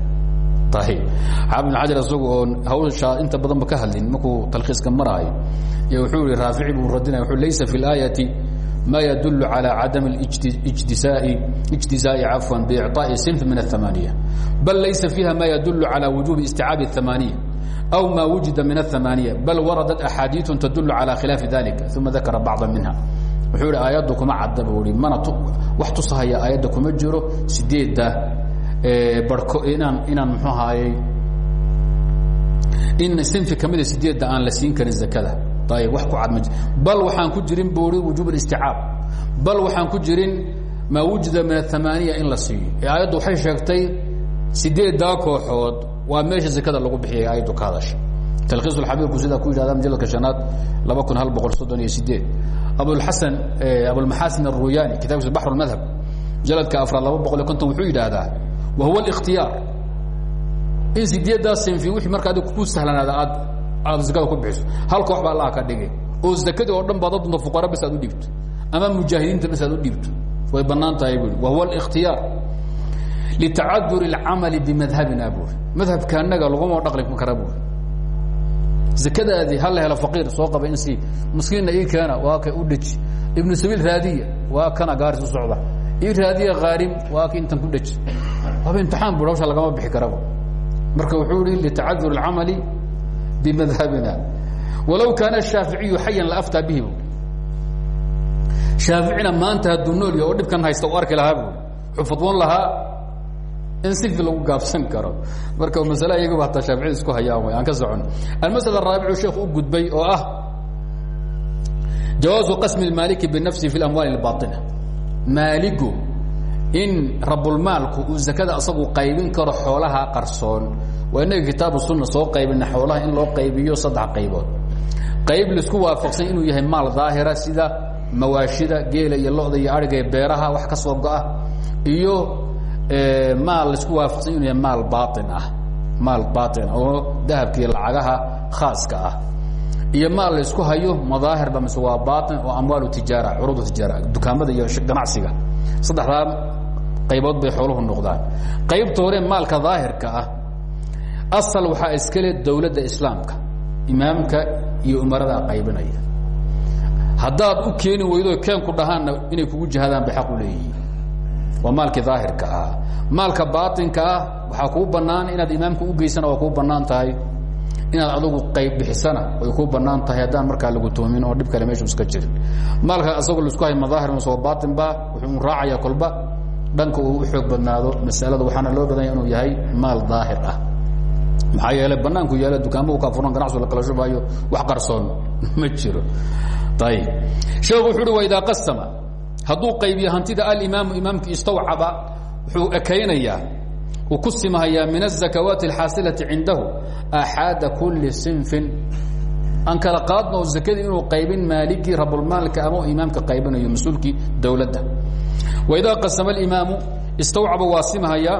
ayib xaafid bin xajar isagu oon hawsha inta badanba ka hadlin markuu talkhiiska maraayo iyo wuxuu yihi raafici buu radinaya wuxuu laysa fi اlaayati ma yadul calى cadam اجtisaai اجtiزaaءi cafwan biicطaaءi sinf min الثamaaniya bal laysa fiiha ma yadul calى wujubi isticaabi الثamaaniya أو ma wujida min الثamaaniya bal waradat axaadiiث tadul calى khilaafi dalika uma dakara bacضa minha wuxuu ihi aayaddu kuma cadda buu i mana wax tusahaya aayadda kuma jiro sideedda barko inaan inaan muxuu ahaayey in sinfi ka mida sideedda aan la siin karin zakada ayib wax ku cad ma bal waxaan ku jirin buu i wujuub اlisticaab bal waxaan ku jirin maa wujida min aلثamaaniya in la siiyo ee aayaddu waxay sheegtay sideeddaa kooxood waa meesha zakada lagu bixiyay aayaddu ka hadasha talkhiis xabiibku sidaa ku yidhahda majaladka شhanaad laba kun hal boqol soddon iyo sideed abulxasan abulmaxasin الruyani kitabkiisa baxr اmadhab jaladka afraad laba boqol iyo konton wuxuu yidhaahdaa wa huwa اlاkhtiyaar in sideeddaa sinfi wixii marka adig ku sahlanaada aad aad zakada ku bixiso hal koox baa allaha ka dhigay oo zakadii oo dhan baad adunta fuqara bas aad u dhiibto ama mujaahidiinta bas aad u dhiibto way banaan tahay bui wa huwa اlاkhtiyaar litacadur اlcamali bimadhabina buuri madhabka anaga laguma dhaqli kara buuri zakadaadii ha la helo faqiir soo qaba in si miskiinna ii keena waa ka u dheji ibnu sabiil raadiya waa kana gaaris u socda ii raadiya khaarim waa ka intan ku dheji waaba imtixaan bur hawsha lagama bixi karaba marka wuxuu ihi litacadur اlcamali bimadhabina walow kaana shaaficiyu xayan la aftaa bihi shaaficina maanta hadduu nool yaho oo dhibkan haysta u arki lahaa bu wuxuu fadwan lahaa marka masale iyagaba hataa shaaficida isku hayaan way aan ka socon almasala araabicu sheekhu u gudbay oo ah jawaazu qasmi lmaaliki binafsihi fi lamwaali اlbaطina maaligu in rabulmaalku uu zakada asagu qaybin karo xoolaha qarsoon waa inaga sunna soo qaybina xoolaha in loo qaybiyo saddex qaybood. Qayb la isku waafaqsan inuu yahay maal daahira sida mawaashida geela iyo loda iyo ariga beeraha wax ka soo go-a iyo maal la isku waafaqsan inuu yahay maal baain ah. Maal baain oo dahabka iyo lacagaha khaaska ah. Iyo maal laysku hayo madaahirba mise waa baain oo amwaalu tijaara curudu tijaara dukaamada iyo ganacsiga. Saddexdaa qaybood bay xooluhu noqdaan. Qaybta hore maalka daahirka ah asal waxaa iskale dowladda islaamka imaamka iyo umaradaa qaybinaya. Haddaad u keeni weydo keenku dhahaanna inay kugu jihadaan bay xaq u leeyihiin. Waa maalkii daahirka ah. Maalka baatinka ah waxaa kuu bannaan inaad imaamka u geysana waa kuu bannaan tahay. Inaad adugu qayb bixisana way kuu bannaan tahay haddaan markaa lagu toomin oo dhib kale meeshu iska jirin. Maalka asagoo la isku hay madaahir mase waa baatinba wuxuu raacaya kolba. Dhanka uu u xoog badnaado masalada waxaana loo badanya inuu yahay maal daahir ah maxaa yeelay banaanku yaala dukaanmahu kaa furan ganacsigu la kala shubaayo wax qarsoon ma jiro ayib sheekhu wuxu uhi waidaa qasama hadduu qaybiyo hantida alimaamu imaamki istawcaba wuxuu ekaynayaa uu ku simahayaa min الزakawaati اlxaasilati cindahu axaada kuli sinfin aan kala qaadno oo zakadii inuu qaybin maaligii rabulmaalka ama imaamka qaybinayo mas-uulkii dowladda waidaa qasama alimaamu istawcaba waa simhayaa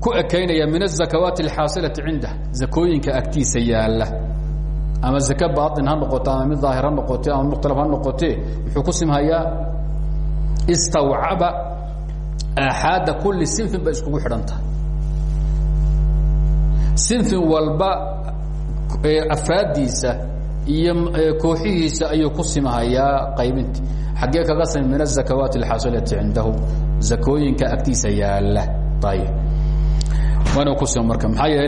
ku ekaynaya min azakawaati alxaasilati cindah. Zakooyinka agtiisa yaalla. Ama zake baain ha noqoto ama mid daahir noqote ama mukhtalaf ha noqotee wuxuu ku simhayaa istawcaba aaxaada kulli sinfin bay iskugu xidhan tahay sinfin walba afraaddiisa iyo kooxihiisa ayuu ku simhayaa qaybinti xaggee kaga sami min azakawaati alxaasilati cindahu. Zakooyinka agtiisa yaalla. Ayib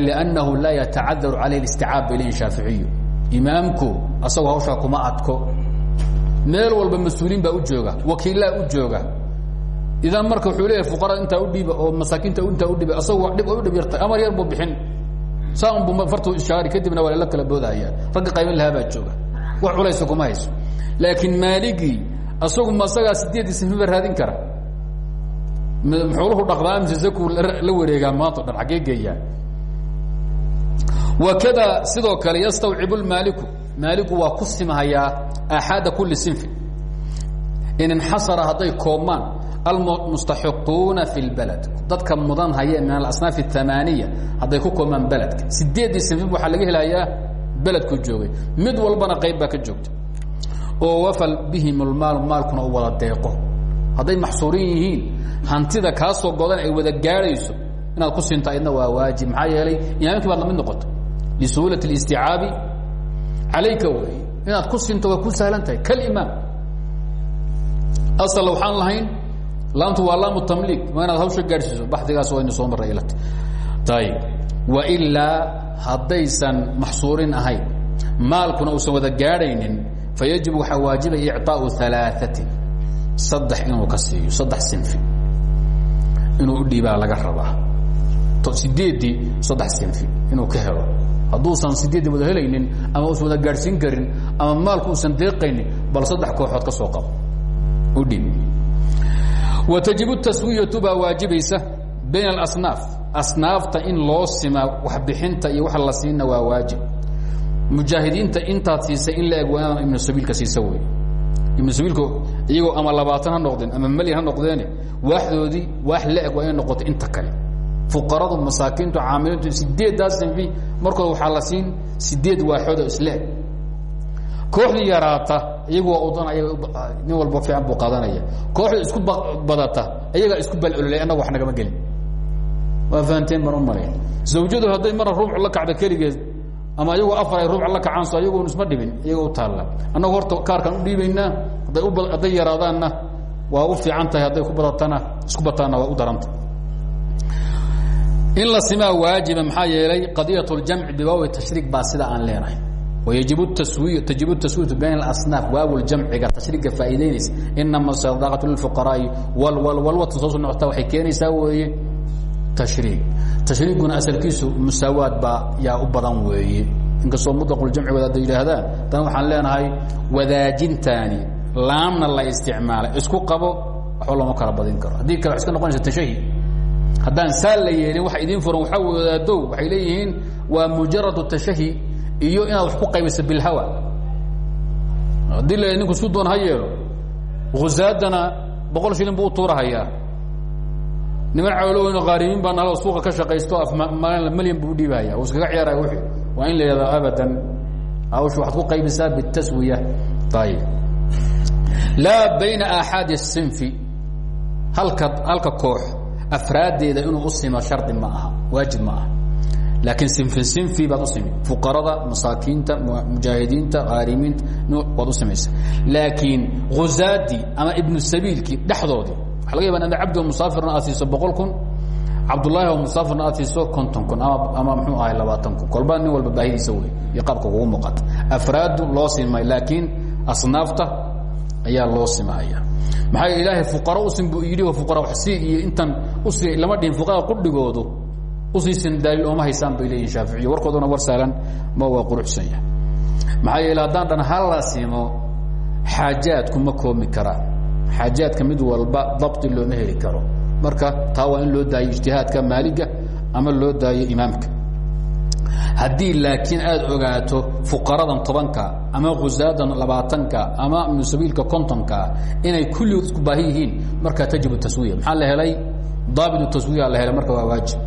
liannahu laa yatacadaru calayh isticaab ilayhi shaaficiyu imaamku asagoo hawshaa kuma adko. Meel walba mas'uuliin baa u jooga wakiillaa u jooga. Idan marka wuxuu leeyahay fuqarada intaa u dhiiba oo masaakiinta intaa u dhiiba asagoo dhib u dhib yartay amar yar buu bixin. Saa unbu fartu ishaari kadibna waa lala kala boodahaya ragga qayban lahaa baa jooga. Wax culaysa kuma hayso. Laakiin maaligii asagu ma asagaa sideedii sinfiba raadin kara xooluhu dhaqdaa mise ku la wareegaa maanto dhan xaggee wakada sidoo kale yastawcibu lmaaliku maaliku waa ku simhayaa axaada kuli sinfi. In inxasara hadday koobmaan almustaxiquuna fi lbaled dadka mudan hayee min alasnaaf اtamaaniya hadday ku koobmaan beledka sideeddii sinfib waxaa laga helayaa beledku joogay. Mid walbana qayb ka joogta. Oo wafal bihim lmaalu maalkuna u wada deeqo hadday maxsuurin yihiin hantida kaa soo godan ay wada gaadhayso inaad ku sinto aydna waa waajib maxaa yeelay imaamkii baad lamid noqota lisuhuulaة ااsticaabi calayka wey inaad ku sinto waa ku sahlan tahay kalimaam asal waxaan lahayn laamtu waa laamu tamliig waa inaad hawsha gaadhsiiso baxdigaas waynu soo marray ilata ayib wailaa haddaysan maxsuurin ahayn maalkuna uusan wada gaadhaynin fayajib waxaa waajiba icطaaءu ثalaaثatin saddex inuu ka siiyo saddex sinfi. Inuu u dhiibaa laga rabaa. Sideeddii saddex sinfi inuu ka helo. Hadduusan sideeddii wada helaynin ama uusan wada gaadhsiin karin ama maalku uusan deeqaynin bal saddex kooxood ka soo qabo. U dhiib. Watajibu taswiyatu baa waajibaysa bayna alasnaaf asnaafta in loo sima waxbixinta iyo waxa la siina waa waajib. Mujaahidiinta intaad siisay in la eg waa inaad ibnu siisa wey ibnu sabiilku iyagoo ama labaatan ha noqdeen ama melyan ha noqdeene waaxdoodii waax la eg waa inay noqoto inta kale. Fuqaradu masaakiintu caamiliintu sideeddaas sinfi markooda waxaa la siin sideed waaxoodoo isla eg kooxdii yaraata iyagu waa udan ayaga nin walba fiican buu qaadanaya. Kooxda isku badata iyagaa isku balololay annaga wax nagama gelin. Waa fahanteen baan u malay zawjadu hadday marna ruuc la kacdo keligeed ama iyagoo afar ay ruuc la kacaanso ayagoon isma dhibin iyagoo u taalla. Annagu horta kaarkaan u dhiibaynaa hadday hadday yaraadaanna waa u fiican tahay hadday ku badatana isku bataanna waa u daranta. In la simaa waajiba maxaa yeelay qadiyat اljamci bibaawi tashriik baa sida aan leenahay. Wayajib taswiy tajibu taswiyatu bayn اlasnaaf waaw ljamciga tashriiga faa'iidaynaysa. Inama sadaqatu lilfuqaraa'i wal wal walwatan soo socota waxay keenaysaa weeye tashriig tashriiguna asalkiisu musaawaad baa yaa u badan weeye inkastoo muطlaqljamci wadaada yidhaahdaan tan waxaan leenahay wadaajintaani laamna la isticmaalay isku qabo waxba lama kala badin karo. Haddii kale wa noqonaysa tashahi. Haddaan saa la yeelin waxa idiin furan waxaa wadaadow waxay leeyihiin waa mujaradu tashahi iyo inaad wax ku qaybayso bilhawa. Haddii la ninku su doon ha yeelo boqol shilin buu u niman cawloweyno qaarimiin baa nalo suuqa ka shaqaysto malyan buu udhiibahaya uu iskaga ciyaaraya wixii waa in la yidhahdo abadan hawsha waxaad ku qaybisaa bitaswiya. Ayib laa bayna aaxaadi الsinfi halka halka koox afraaddeeda inuu u simo ma aha waajib ma aha. Laakiin sinfi sinfi baad u simi. Fuqarada masaakiinta mujaahidiinta khaarimiinta waad u samaysa laakiin huzaadii ama ibnu sabiilkii dhexdoodii waxa laga yaba ina cabdi oo musaafirna aad siiso boqol kun cabdullaahi oo musaafirna aad siiso konton kun ama muxuu ahay labaatan kun. Kolba nin walba baahidiisa wey iyo qaabka kugu muuqata. Afraadu loo simay laakiin asnaafta ayaa loo simaya maxaa ilaahay fuqaro usin buu yidhi oo fuqara wax sii iyo intan usi lama dhihin fuqarada qudhigoodu usiisin daliil ooma haysaan bay leeyihiin shaaficiyo warkooduna war saalan ma waa quruxsan yahay maxaa yeele haddaan dhan hala simo xaajaadku ma koomi karaan xaajaadka mid walba dabti looma heli karo. Marka taa in loo daayo ijtihaadka maaliga ama loo daayo imaamka. Haddii laakiin aad ogaato fuqaradan tobanka ama khusaadan labaatanka ama musabiilka kontonka inay kulligood isku baahi yihiin tajibu taswiya. Maxaa la helay? Daabit taswiya la helay marka waa waajib.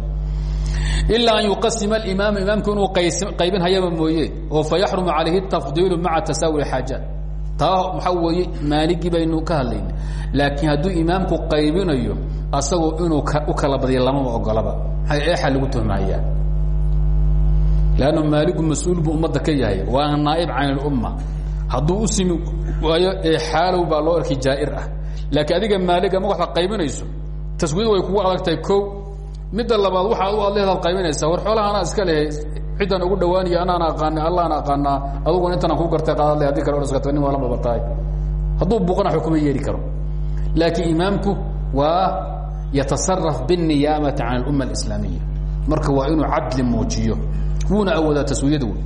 Ilaa an yuqasima alimaam imaamku inuu qaybin hayaba mooye oo fa yaxrumu calayhi tafdiilu maca tasaawi xaajaat taa waxaa weeye maaligii baynu ka hadlayna laakiin hadduu imaamku qaybinayo asagoo inuu u kala badiya lamama ogolaba eexa lagu tuhmayaa lannu maaligu mas'uul buu ka yahay. Waa naa'ib can ilumma hadduu u simi waayo eexaalow baa loo arkay jaa'ir ah. Laakiin adiga maaliga ma waxaad qaybinayso taswiid way kugu adag tahay ko midda labaad waxa ad leedaad qaybinaysaa. War xoolaha iska lehe ciddaan ugu dhawaanaya anaana aqaana allaana aqaanaa aduguna intaana ku gartay qaadad le hadii kale orskata nin waalan babatahay hadduu buuqana xukuma yeeli karo laakiin imaamku waa yatasaraf biاniyaamati can alumma alislaamiya marka waa inuu cadli muujiyo wuuna awoodaa taswiyada wey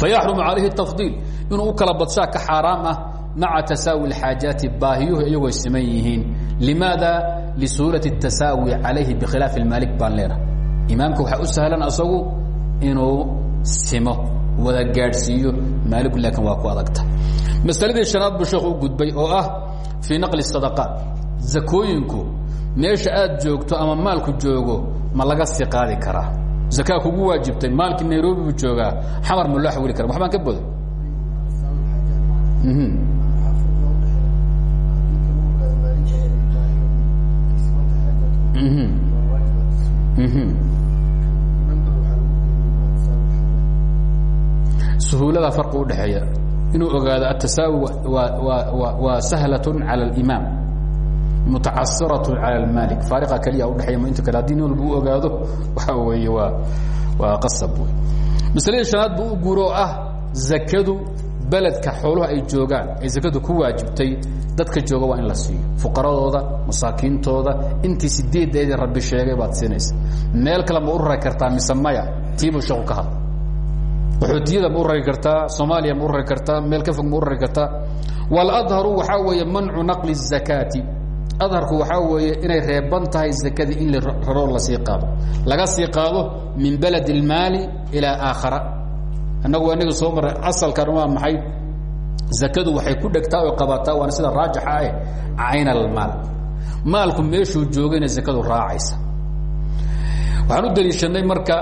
fayaxrumu calayhi tafdiil inuu u kala badshaa ka xaaraam ah maca tasaawi اxaajaati baahiyuhu iyagoo siman yihiin limaada lisuulati الtasaawi calayhi bikhilaafi اmaalik baan leenahay imaamka waxaa u sahlan asagu inuu simo wada gaadhsiiyo. Maaligu laakiin waa ku adagta. Masaladii shanaad buu sheekhu u gudbay oo ah fii naqli الsadaqaat zakooyinku meesha aad joogto ama maalku joogo ma laga sii qaadi karaa. Zakaa kugu waajibtay maalkii nairobi buu joogaa xamar ma loo xawili kara waxbaan ka boday suhuulada farqi udhexeeya inuu ogaado atasaawil waa sahlatun cala alimaam mutacasiratun cala almaalik. Faariqa keliya udhexeeya muinta kale haddii nin walba u ogaado waxaa weeye waa waa qasab wey masaladii shanaad buu u guuro oo ah zakadu beledka xooluhu ay joogaan. Ay zakadu ku waajibtay dadka jooga waa in la siiyo. Fuqaradooda masaakiintooda intii sideedeedii rabbi sheegay baad siinaysa. Meel kale ma u rari kartaa mise maya tiibuu sheeku ka hadla qaxootiyada ma u rari kartaa soomaaliya ma u rari kartaa meel ka fog ma u rari kartaa waladharu waxaa weeye mancu naqli الzakaati adharku waxaa weeye inay reeban tahay zakadii in la raro lasii qaado laga sii qaado min balad اlmaali ilaa aakhara annagu aniga soo maray asalkan waa maxay zakadu waxay ku dhegtaa oy qabataa waana sida raajixa ah cayn almaal maalku meeshuu joogayna zakadu raacaysa waxaan u daliishanay marka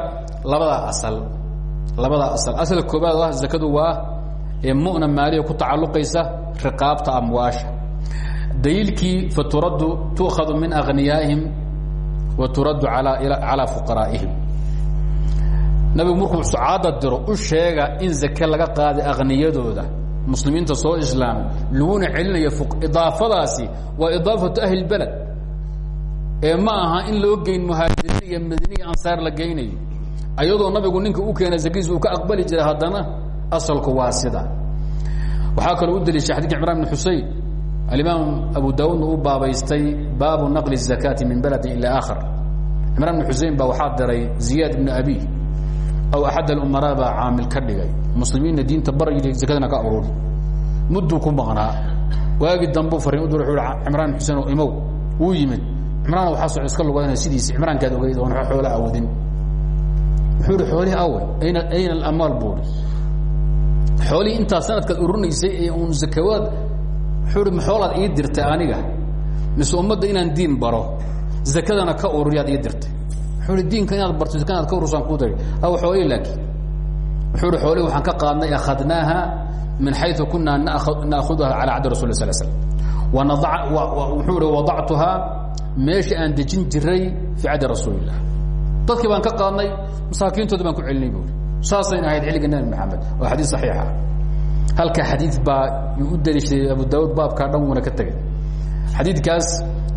labadaa asal labadaa asal. Asalka koobaad ah zakadu waa muna maaliya ku tacalluqaysa riqaabta amwaasha. Daliilkii faturaddu tu'khadu min aghniyaa'ihim wa turaddu calaa fuqaraa'ihim. Nabigu markuu sucaada diro u sheega in zake laga qaaday akhniyadooda muslimiinta soo islaamay laguna celinayo idaafadaasi waa idaafatu ahli beled ee ma aha in loo geyn muhaajiriin iyo madiniya ansaar la ayadoo nabigu ninka u keena zakiis uu ka aqbali jiray haddana asalku waa sida waxaa kaloo u daliishay xadidka cimraan bn xusein alimaam abu daawuudna u baabaystay baabu naqli الzakaati min beledin ilى aakhar cimraan bn xusein baa waxaa diray ziyaad ibn abi aw axad alumaraa baa caamil ka dhigay muslimiinna diinta baryi zakadana ka ururi mudduu ku maqnaa waagii dambuu fariin u dir u cimraan xuseen oo imow wuu yimid cimraan waxaa soco iska lugaynaya sidiisi cimraankaad ogeyd oon xoola awoodin wuxuu hi xoolihii awe ayna alamaal buui xoolihii intaa sanadkaad urinaysay ee un zakawaad wuxuu i ii dirtay aniga. Mise inaan diin baro zakadana ka ururiyaad ii dirtay. Wuxuu diinka inaad barto zakada ad ka urursaan ku dari. Aw xoolihii laakiin wuxuu hi waxaan ka qaadnay akhadnaaha min xayu kunaa naahuduha calaa cabdi rasul sl slam wuxuu hi wadactuhaa meesha aan dejin jiray fii caddi rasuulilah dadkii baan ka qaadnay masaakiintoodi baan ku celinay buui saasayna ahayd xilliga nebi maxamed waa xadiis saxiixa. Halka xadiid baa yuu u abu daawuud baabkaa dhan wuuna ka tegay xadiidkaas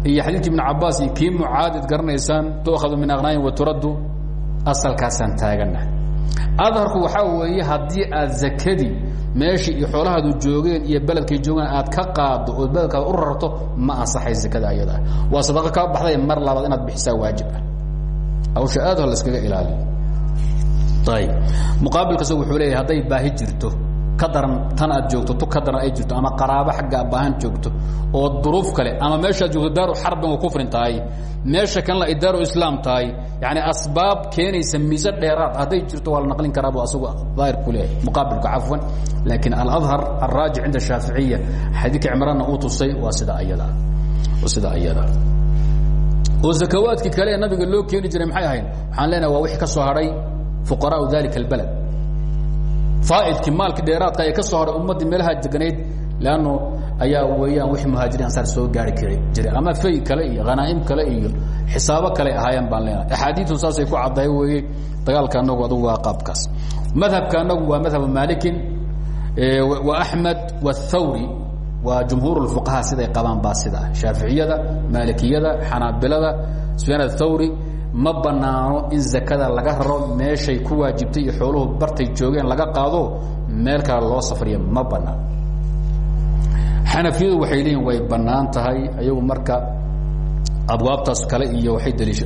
iyo xadiidki ibn cabaas iyo kii mucaadid garanaysaan tu'khadu min akhnaayin wa turaddu asalkaasaan taagana adharku waxaa weeye haddii aad zakadii meeshii iyo xoolahaadu joogeen iyo beledkay joogeen aad ka qaado ood beledkaada u rarto ma ansaxay zakada ayadaa waa sadaqo kaa baxday mar labaad inaad bixisaa waajib ah hawsha aad ho la iskaga ilaaliyo ayb muqaabilkasa wuxuu leeyahay hadday baahi jirto ka daran tan aad joogto tu ka daran ay jirto ama qaraabo xagga abbaahan joogto oo duruuf kale ama meeshaad joogto daaru xarbin wa kufrin meesha kanla ay daaru islaam tahay yani asbaab keenaysa miise dheeraad hadday jirto waa la naqlin karabu asagu daahir ku leeyahay. Muqaabilku cafwan laakiin alahar alraajic cinda shaaficiya xadiidka cimraanna uu tusay waa sida ayada waa sida ayada oo zakawaadkii kale ee nabiga loo keeni jiray maxay ahayd waxaan leenahay waa wixii ka soo hadhay fuqaraau dalika albalad. Faaidkii maalkii dheeraadka ee ka soo hadhay ummaddii meelaha deganayd leanno ayaa weeyaan wixii muhaajiriin ansaar soo gaari kara jiray. Ama fay kale iyo khanaa'im kale iyo xisaabo kale ahaayeen baan leenahay. Axaadiidu saasay ku caddahay weeye dagaalka anagu adugu waa qaabkaas. Madhabka anagu waa madhabu maalikin wa axmed wاthawri waa jumhuur اfuqaha siday qabaan baa sida shaaficiyada maalikiyada xanaabilada sufyaan athawri ma banaano in zakada laga raro meeshay ku waajibtay iyo xooluhu bartay joogeen laga qaado meel kale loo safriya ma banaan xanafiyadu waxay leeyihiin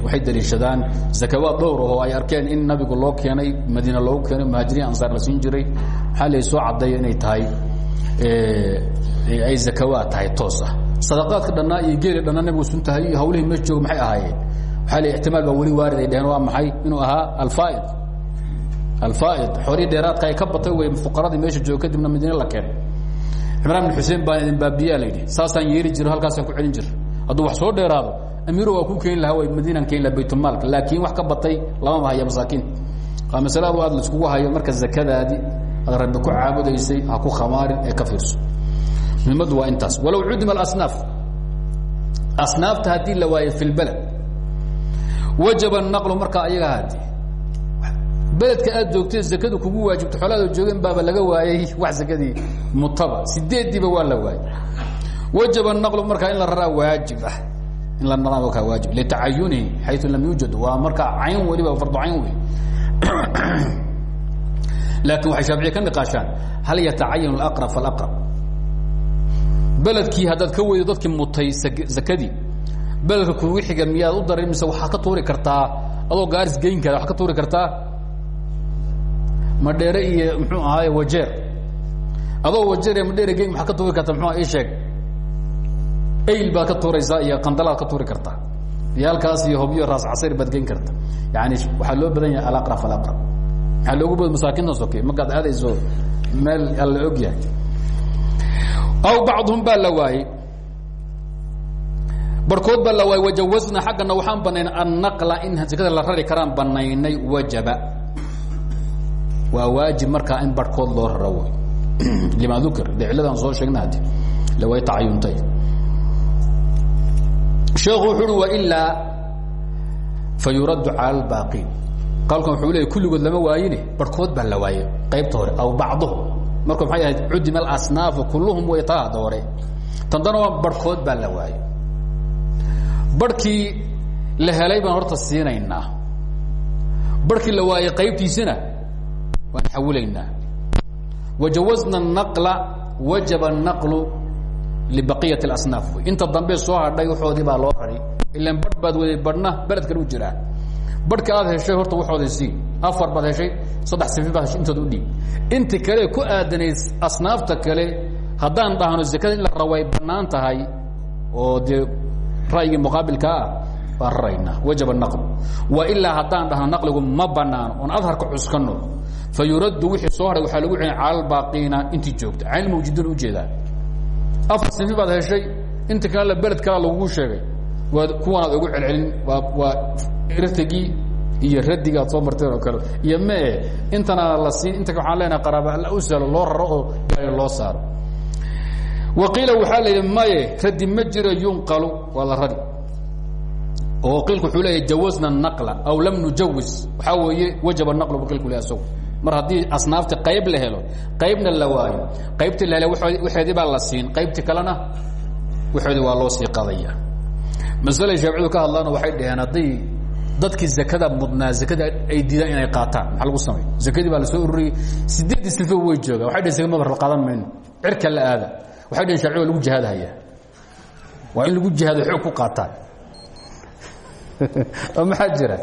waxay daliishadaan. Zakawaad dhowr oo ay arkeen in nabigu loo keenay madiina loogu keenay muhaajiriin ansaar la siin jiray. Maxaa soo caddeeya inay tahay ay zakawaad tahay toos ah. Sadaqaadka iyo geeli dhannaa nabigu sun tahay iyo hawlihii jooga maxay ahaayeen? Waxaa la baa weli waarid ay waa maxay? Inuu ahaa alfaaid alfaaid xoolihii dheeraadka ay ka batay wey fuqaradii meesha jooga kadibna madiine la keenay. Cimraan xuseen baan idin baabiyaa la yidhi. Saasaan yeeli jiro ku celin jir hadduu wax soo dheeraado amiiro waa ku keeni lahaa way madiinaan keeni laha baytulmaalka laakiin wax ka batay lamama haya masaakiin. Waa masale adu aad laiskugu hayo marka zakadaadii rabbi ku caabudaysay ha ku khamaarin ee ka fiirso. Muhimaddu waa intaas. Walow cudima alasnaaf asnaafta haddii la waayo fi lbaled wajaba naqlu markaa ayaga haadi. Beledka aad joogtee zakadu kugu waajibto xoolaada joogeen baaba laga waayey wax zakadii mutaba. Sideediiba waa la waayey wajaba naqlu markaa in la raraa waajib ah. In la raraa markaa waajib. Litacayunihi xayu lam yuujad waa markaa cayn weliba fardu cayn wey laakiin waxay shaaficiya ka niqaashaan hal yatacayan alaqrab falaqrab. Beledkii haddaad ka weydo dadkii mutay zakadii beledka kugu xiga miyaad u darin mise waxaad ka tuuri kartaa adoo gaaris geyn kara waxaad ka tuuri kartaa? Madheere iyo muxuu ahaaye wajeer. Adoo wajeer iyo madheere geyn maxaad ka tuuri kartaa muxuu ii sheeg. Ayl baad ka tuuraysaa iyo qandalaad ka tuuri maxaa loogu bada masaakinta soke markaad aadayso meel alla og yahay. Aw bacduhum baa la waayey. Barkood baa la waayey wajawazna xaggana waxaan banayn annaqla in sekada la rari karaan banaynay wajaba. Waa waajib markaa in barhkood loo raro wy lima ukir de ciladaan soo sheegna hadi la way tacayuntay sheekhu wuxu uhi wailaa fa yuraddu cala qaalkan wuxuu leeya kulligood lama waayine barhkood baa la waaye qaybta hore aw bacduhum marka maxay ahayd cudima alasnaafu kulluhum way taa hadda hore tandana barhkood baa la waaye barhkii la helay baan horta siinaynaa. Barhkii la waayey qaybtiisina waan xawilaynaa wajawazna naqla wajaba naqlu libaqiyat اlasnaaf inta dambe soo hadhay waxoodii baa loo hadhay ilan barh baad waday barhna beledkan u jiraa barhka aad heshay horta waxooday sii afar baad heshay saddex sifi baad heshay intood u dhiib inta kale ku aadanayd asnaafta kale haddaan dhahno zakada in la rabo ay bannaan tahay oo dee ra'yigii muqaabilkaa ah baan raraynaa wajaba الnaql wa ilaa haddaan dhahno naqligu ma banaano oon adharka cuskano fa yuraddu wixii soo hadhay waxaa lagu celin cala albaaqiina intii joogta. Cayn mawjidun u jeedaa afar sifi baad heshay inta kalena beled kalea lagugu sheegay. Waad kuwanaad ugu celcelin waa waa irtigii iyo radigii aad soo marteen oo kale. Iyo mee intana la siin inta waxaan leenahay qaraaba alla u sahlo loo raro oo gaari loo saaro. Wa qiila waxaa la yidhi maye radi ma jiro yunqalu. Waa la rari oo qiilku wuxuu leeyahy jawazna الnaqla aw lam nujawiz. Waxaa weeye wajaba naqlu bu qilku le asagu. Mar haddii asnaafti qayb la helo qaybna la waayo qaybtii la helo waxeedii baa la siin qaybtii kalena waxoodii waa loo sii qadaya. Masalay shaaficidu ka hadlaana waxay dhaheen hadday dadkii zakada mudnaa zakada ay diidaan inay qaataan. Maxaa lagu samay zakadii baa la soo ururiyey. Sideeddii silfo way joogaan waxay dhaheen maba qaadan mayno cirka la aada. Waxay dhaheen shaafici waa lagu jihaadhaya waa in lagu jihaado xoog ku qaataan. Oo maxaa jira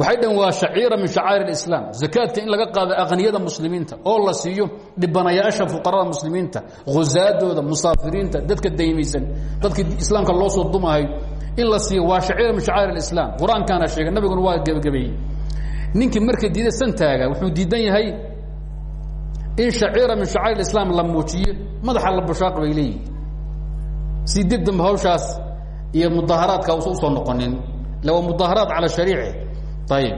waxay dhan waa shaciira min shacaa'ir اlislaam zakaadka in laga qaado aqhniyada muslimiinta oo la siiyo dhibanayaasha fuqarada muslimiinta khusaadooda musaafiriinta dadka daymaysan dadkii islaamka loo soo dumahay in la siiyo waa shaciira min shacaa'ir اlislaam qur'aankaana sheegay nabiguna waa gebagabeeyey ninkii markay diida santaaga wuxuu diidan yahay in shaciira min shacaa'ir islaam la muujiyo madaxa la bashaaq bay si dib dambe iyo mudaaharaadka usa u soo noqonin ila waa mudaaharaad cala ayib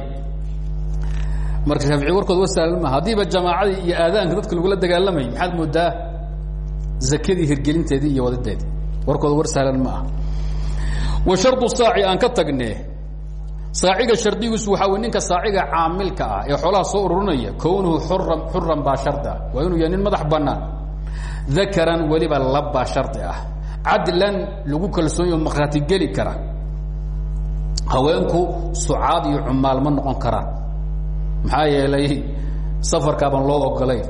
marka shaafici warkood wasaalan maaha haddiiba jamaacadii iyo aadaanka dadka lagula dagaalamay maxaad moodaa zakadii hirgelinteedii iyo wadadeedii warkooda war sahlan ma aha wa shardu saaci aan ka tagne saaciga shardigiisu waxaa wey ninka saaciga caamilka ah ee xoolaha soo ururinaya kownuhu xuran xuran baa shardi ah waa inuu yahay nin madax bannaan dakaran weliba labbaa shardi ah cadlan lagu kalsoonyo markhaati geli kara haweenku sucaad iyo cumaal ma noqon karaan. Maxaa yeelay safarkaabaan loo ogolayn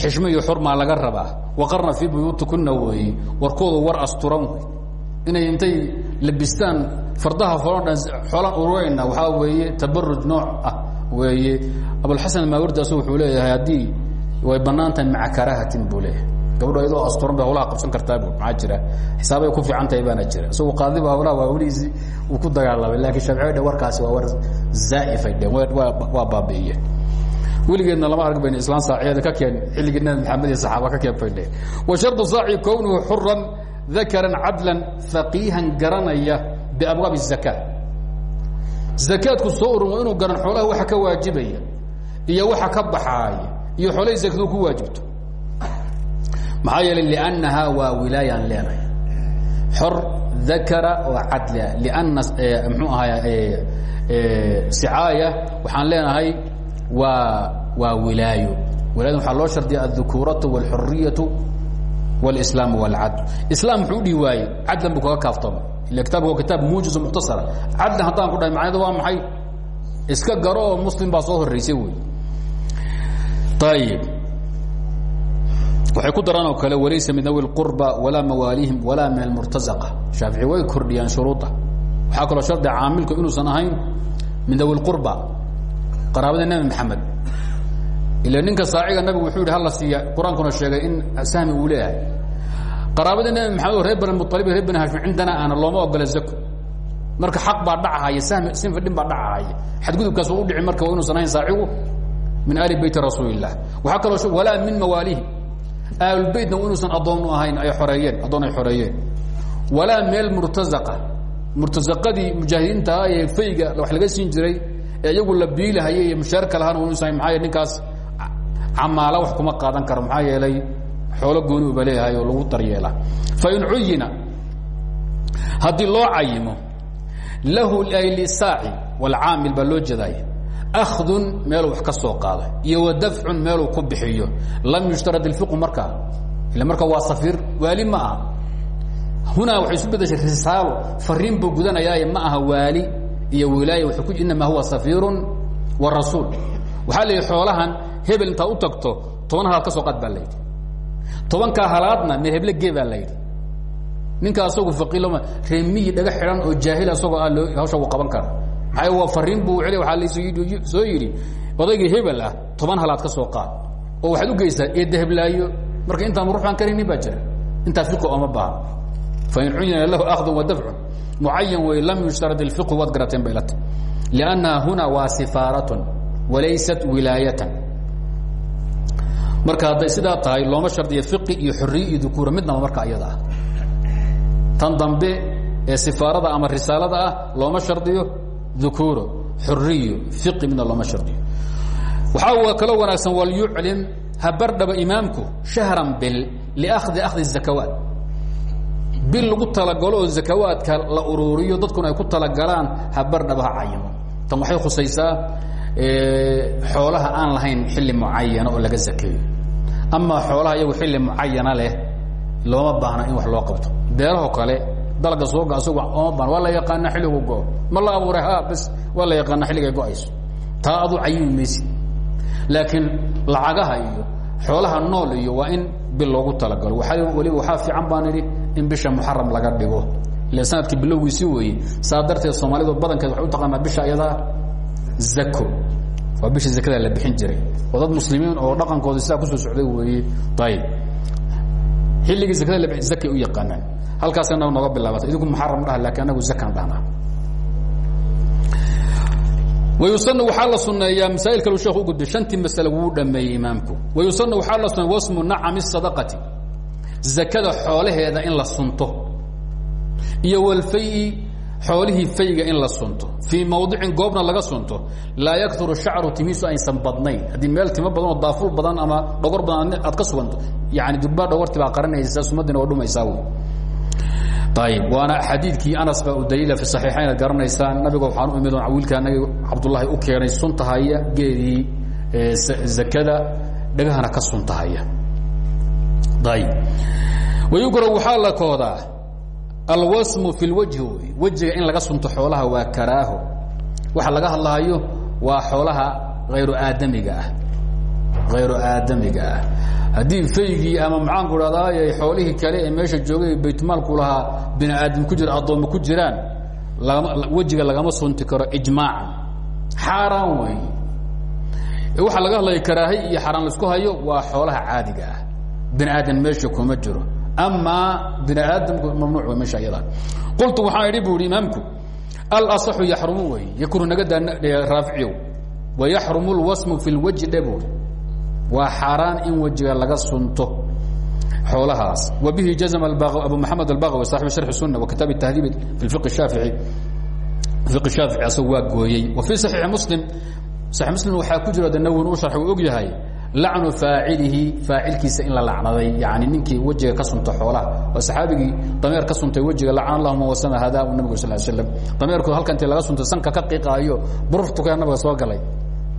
xishmo iyo xurmaa laga rabaa. Waqarna fii buyuutikuna weeye warkoodu war asturan inay intay labistaan fardaha folon dhan xoolaan ururayna weeye tabaruj nooc ah weeye. Abulxasan maawardi asu wuxuu leeyahay haddii way bannaan tahay maca leeyahay gabadho ayadoo asturan bay hawlaha qabsan kartaa bu maxaa jira? Xisaabay ku fiican tahay baana jira. Isagu qaadiba hawlaha waa weligiisi uu ku dagaalamay laakiin shaafici dhe warkaasi waa war zaa'ifay dheen waa baabi'iyeen weligeedna lama arg bayn islaan saaciyeeda ka keen xilligii maxamed iyo saxaaba ka keen bay wa shardu saaci kownuhu xuran dakaran cadlan faqiihan garanaya biabwaab الzaka zakaadku soo urun inuu garan xoolaha waxa ka waajibaya iyo waxa ka baxaaya iyo xoolahay zakadu ku waajibto maxaa yeelay لأnnaha waa wilaayaan leenahay xor dakara oo cadlia لأnna mxuu ahay sicaaya waxaan leenahay waa waa wilaayo wilaayada waxaa loo shardiya الذukuuraةu والxuriyaةu واlإسlaam واlcadl iسlam muxuu udhihi waaye cadlan bu kaga kaaftoma ila kitabka waa kitaab muujiز mukhtasara cadlan haddaan ku dhahay macnadu waa maxay iska garo oo muslim baa soo horeysay wey ayib waxay ku daraan oo kale walaysa min dawi اlqurba walaa mawaalihim walaa min almurtazaqa shaafici way kordhiyaan shuruuda waxaa kaloo shardi caamilku inuusan ahayn min dawi اlqurba qaraabada nebi maxamed ila ninka saaciga nabigu wuxuu yidhi hala siiya qur-aankuna sheegay in sahmi uu leeyahay qaraabada nebi maxamed oo reer bani muطalib reer bani hashim cindana aana looma ogola zako marka xaq baa dhacahaya sahmi sinfidhin baa dhacahaya xadgudubkaas u dhici marka waa inuusan ahayn saacigu min ali beyti rasuuli الlah waxaa kaloo walaa min mawaalihi ahlulbeytna inuusan addoon ahayn ay xoreeyeen addoon ay xoreeyeen. Walaa meel murtazaqa. Murtazaqadii mujaahidiinta ah ee fayga wax laga siin jiray ee la biilahayay iyo mushaarka lahaana inuusan ahayn maxaa ninkaas camaala wax kuma qaadan karo maxaa yeelay xoolo gooni uba leeyahay oo lagu daryeela fain cuyina haddii loo cayimo lahu lisaaci wاlcaamil baa loo jeedaaya akdun meeluu wax ka soo qaado iyo wadafcun meeluu ku bixiyo lam yushtarad ilfiqu markaa ila marka waa safiir waali ma aha hunaa waxay isu bedeshay risaalo fariin buu gudanayaaye ma aha waali iyo wilaaya wuuu ku inamaa huwa safiirun wa rasuul waxaa la yidhi xoolahan hebel intaad u tagto toban halaad ka soo qaad baa layidhi tobankaa halaadna meer heble gee baa layidhi ninka asagu faqiiloma reemiyi dhaga xidhan oo jaahil asagoo ah loo hawsha uu qaban kara celi waxaa la soo yidhi odaygii hebel ah toban halaad ka soo qaad. Oo waxaad u geysaa eedda heblaayo marka intaan ruux baan karaynin baa jira. Intaa fiqi ooma baahan fain cuyina lahu akhdun wa dafcun. Mucayan wey lam yushtarad ilfiqhu waad garateen bay ilata liannaha huna waa sifaaratun walaysat wilaayatan. Marka hadday sidaa tahay looma shardiya fiqi iyo xoriye iyo dukuura midnaba marka iyada ah. Tan dambe ee sifaarada ama risaalada ah looma shardiyo dukuuro xoriyo fiqi midna looma shardiyo. Waxaa kaloo wanaagsan walyuclim ha bardhaba imaamku shahran bil liakhdi akhdi zakawaat. Bil lagu talagalo oo zakawaadka la uruuriyo dadkuna ay ku talagalaan ha bardhaba ha cayimo tan waxay khusaysaa xoolaha aan lahayn xilli mucayana oo laga zakeeyo. Amaa xoolaha iyagu xilli mucayana leh looma baahna in wax loo qabto. Beeraho kale dalga sooga asag oma baan waa la yaqaana xilligu go. Ma la abuuray ha bs waa la yaqaana xilligay go'ayso. Taa adu cayimi maysid laakiin lacagaha iyo xoolaha nool iyo waa in bil loogu talagalo. Waa weliba waxaa fiican baan idhi in bisha muxaram laga dhigo. Ila sannadkii bilowgiisi weeye saa darteed soomaalidu badankeed waxay u taqaanaa bisha ayadaa zako waa bisha zakada la bixin jiray. Oo dad muslimiin oo dhaqankooda sidaa ku soo socday weeye. Ayib xilligii zakada la zakay u yaqaanaan halkaas anaga nooga bilaabata idinku muxaram dhaha laakiin anagu zakaan dhahnaa wayusana waxaa la suneeyaa masaa'il kalu sheekhu u gudbay. Shantii masale wuu dhameeyey imaamku. Wayusana waxaa la suneeya wasmu nacami sadaqati. Zakada xoolaheeda in la sunto. Iyo walfayi xoolihii fayga in la sunto. Fii mawdicin goobna laga sunto. Laa yakuru shacru timiisu aysan badnayn. Haddii meel timo badan oo daaful badan ama dhogor badan aad ka suganto yani durbaa dhogorti baa qaranaysa sumadina waa dhumaysaa ayb waana xadiidkii anas baa u daliila fi saxiixayn ad garanaysaan nabiga waxaan u imid wiilka anagi cabdullaahi u keenay suntahaya geedii zakada dhegahana ka suntahaya ayb wayukra waxaa la koodaa alwasmu fi lwajhi wy wejiga in laga sunto xoolaha waa karaaho waxa laga hadlahayo waa xoolaha hayru aadamiga ah hayru aadamiga ah haddii faygii ama maxaanku dhahdaay xoolihii kale ee meesha joogay baytmaalku lahaa bini aadam ku jira addoommo ku jiraan wejiga lagama sunti karo ijmaacan xaaraan wey waxaa laga hadlaya karaahay iyo xaaraan laisku hayo waa xoolaha caadiga ah bini aadam meesha kuma jiro amaa bini aadamku mamnuuc wa meesha iyada qultu waxaan idhi bu ihi imaamku alaصaxu yaxrumu wey yakunu naga daa raaficiyow wayaxrumu اlwasmu fi اlwajhi dhe buuri waa xaaraan in wejiga laga sunto xoolahaas. Wbihi jazm abu maxamed albagawi saxib sharxi suna wa kitaab tahdiib i asag waa gooyey. Wa fii saxiixi muslim saxix muslim waxaa ku jiro danawin u sharxi uu og yahay lacnu faacilihi faacilkiisa in la lacnaday. Yani ninkii wejiga ka sunta xoolaha. Waa saxaabigii dameer ka suntay wejiga lacana allahuma wasama hada nabig sal slam dameerku halka intii laga suntay sanka ka qiiqaayo bururtukaa nabiga soo galay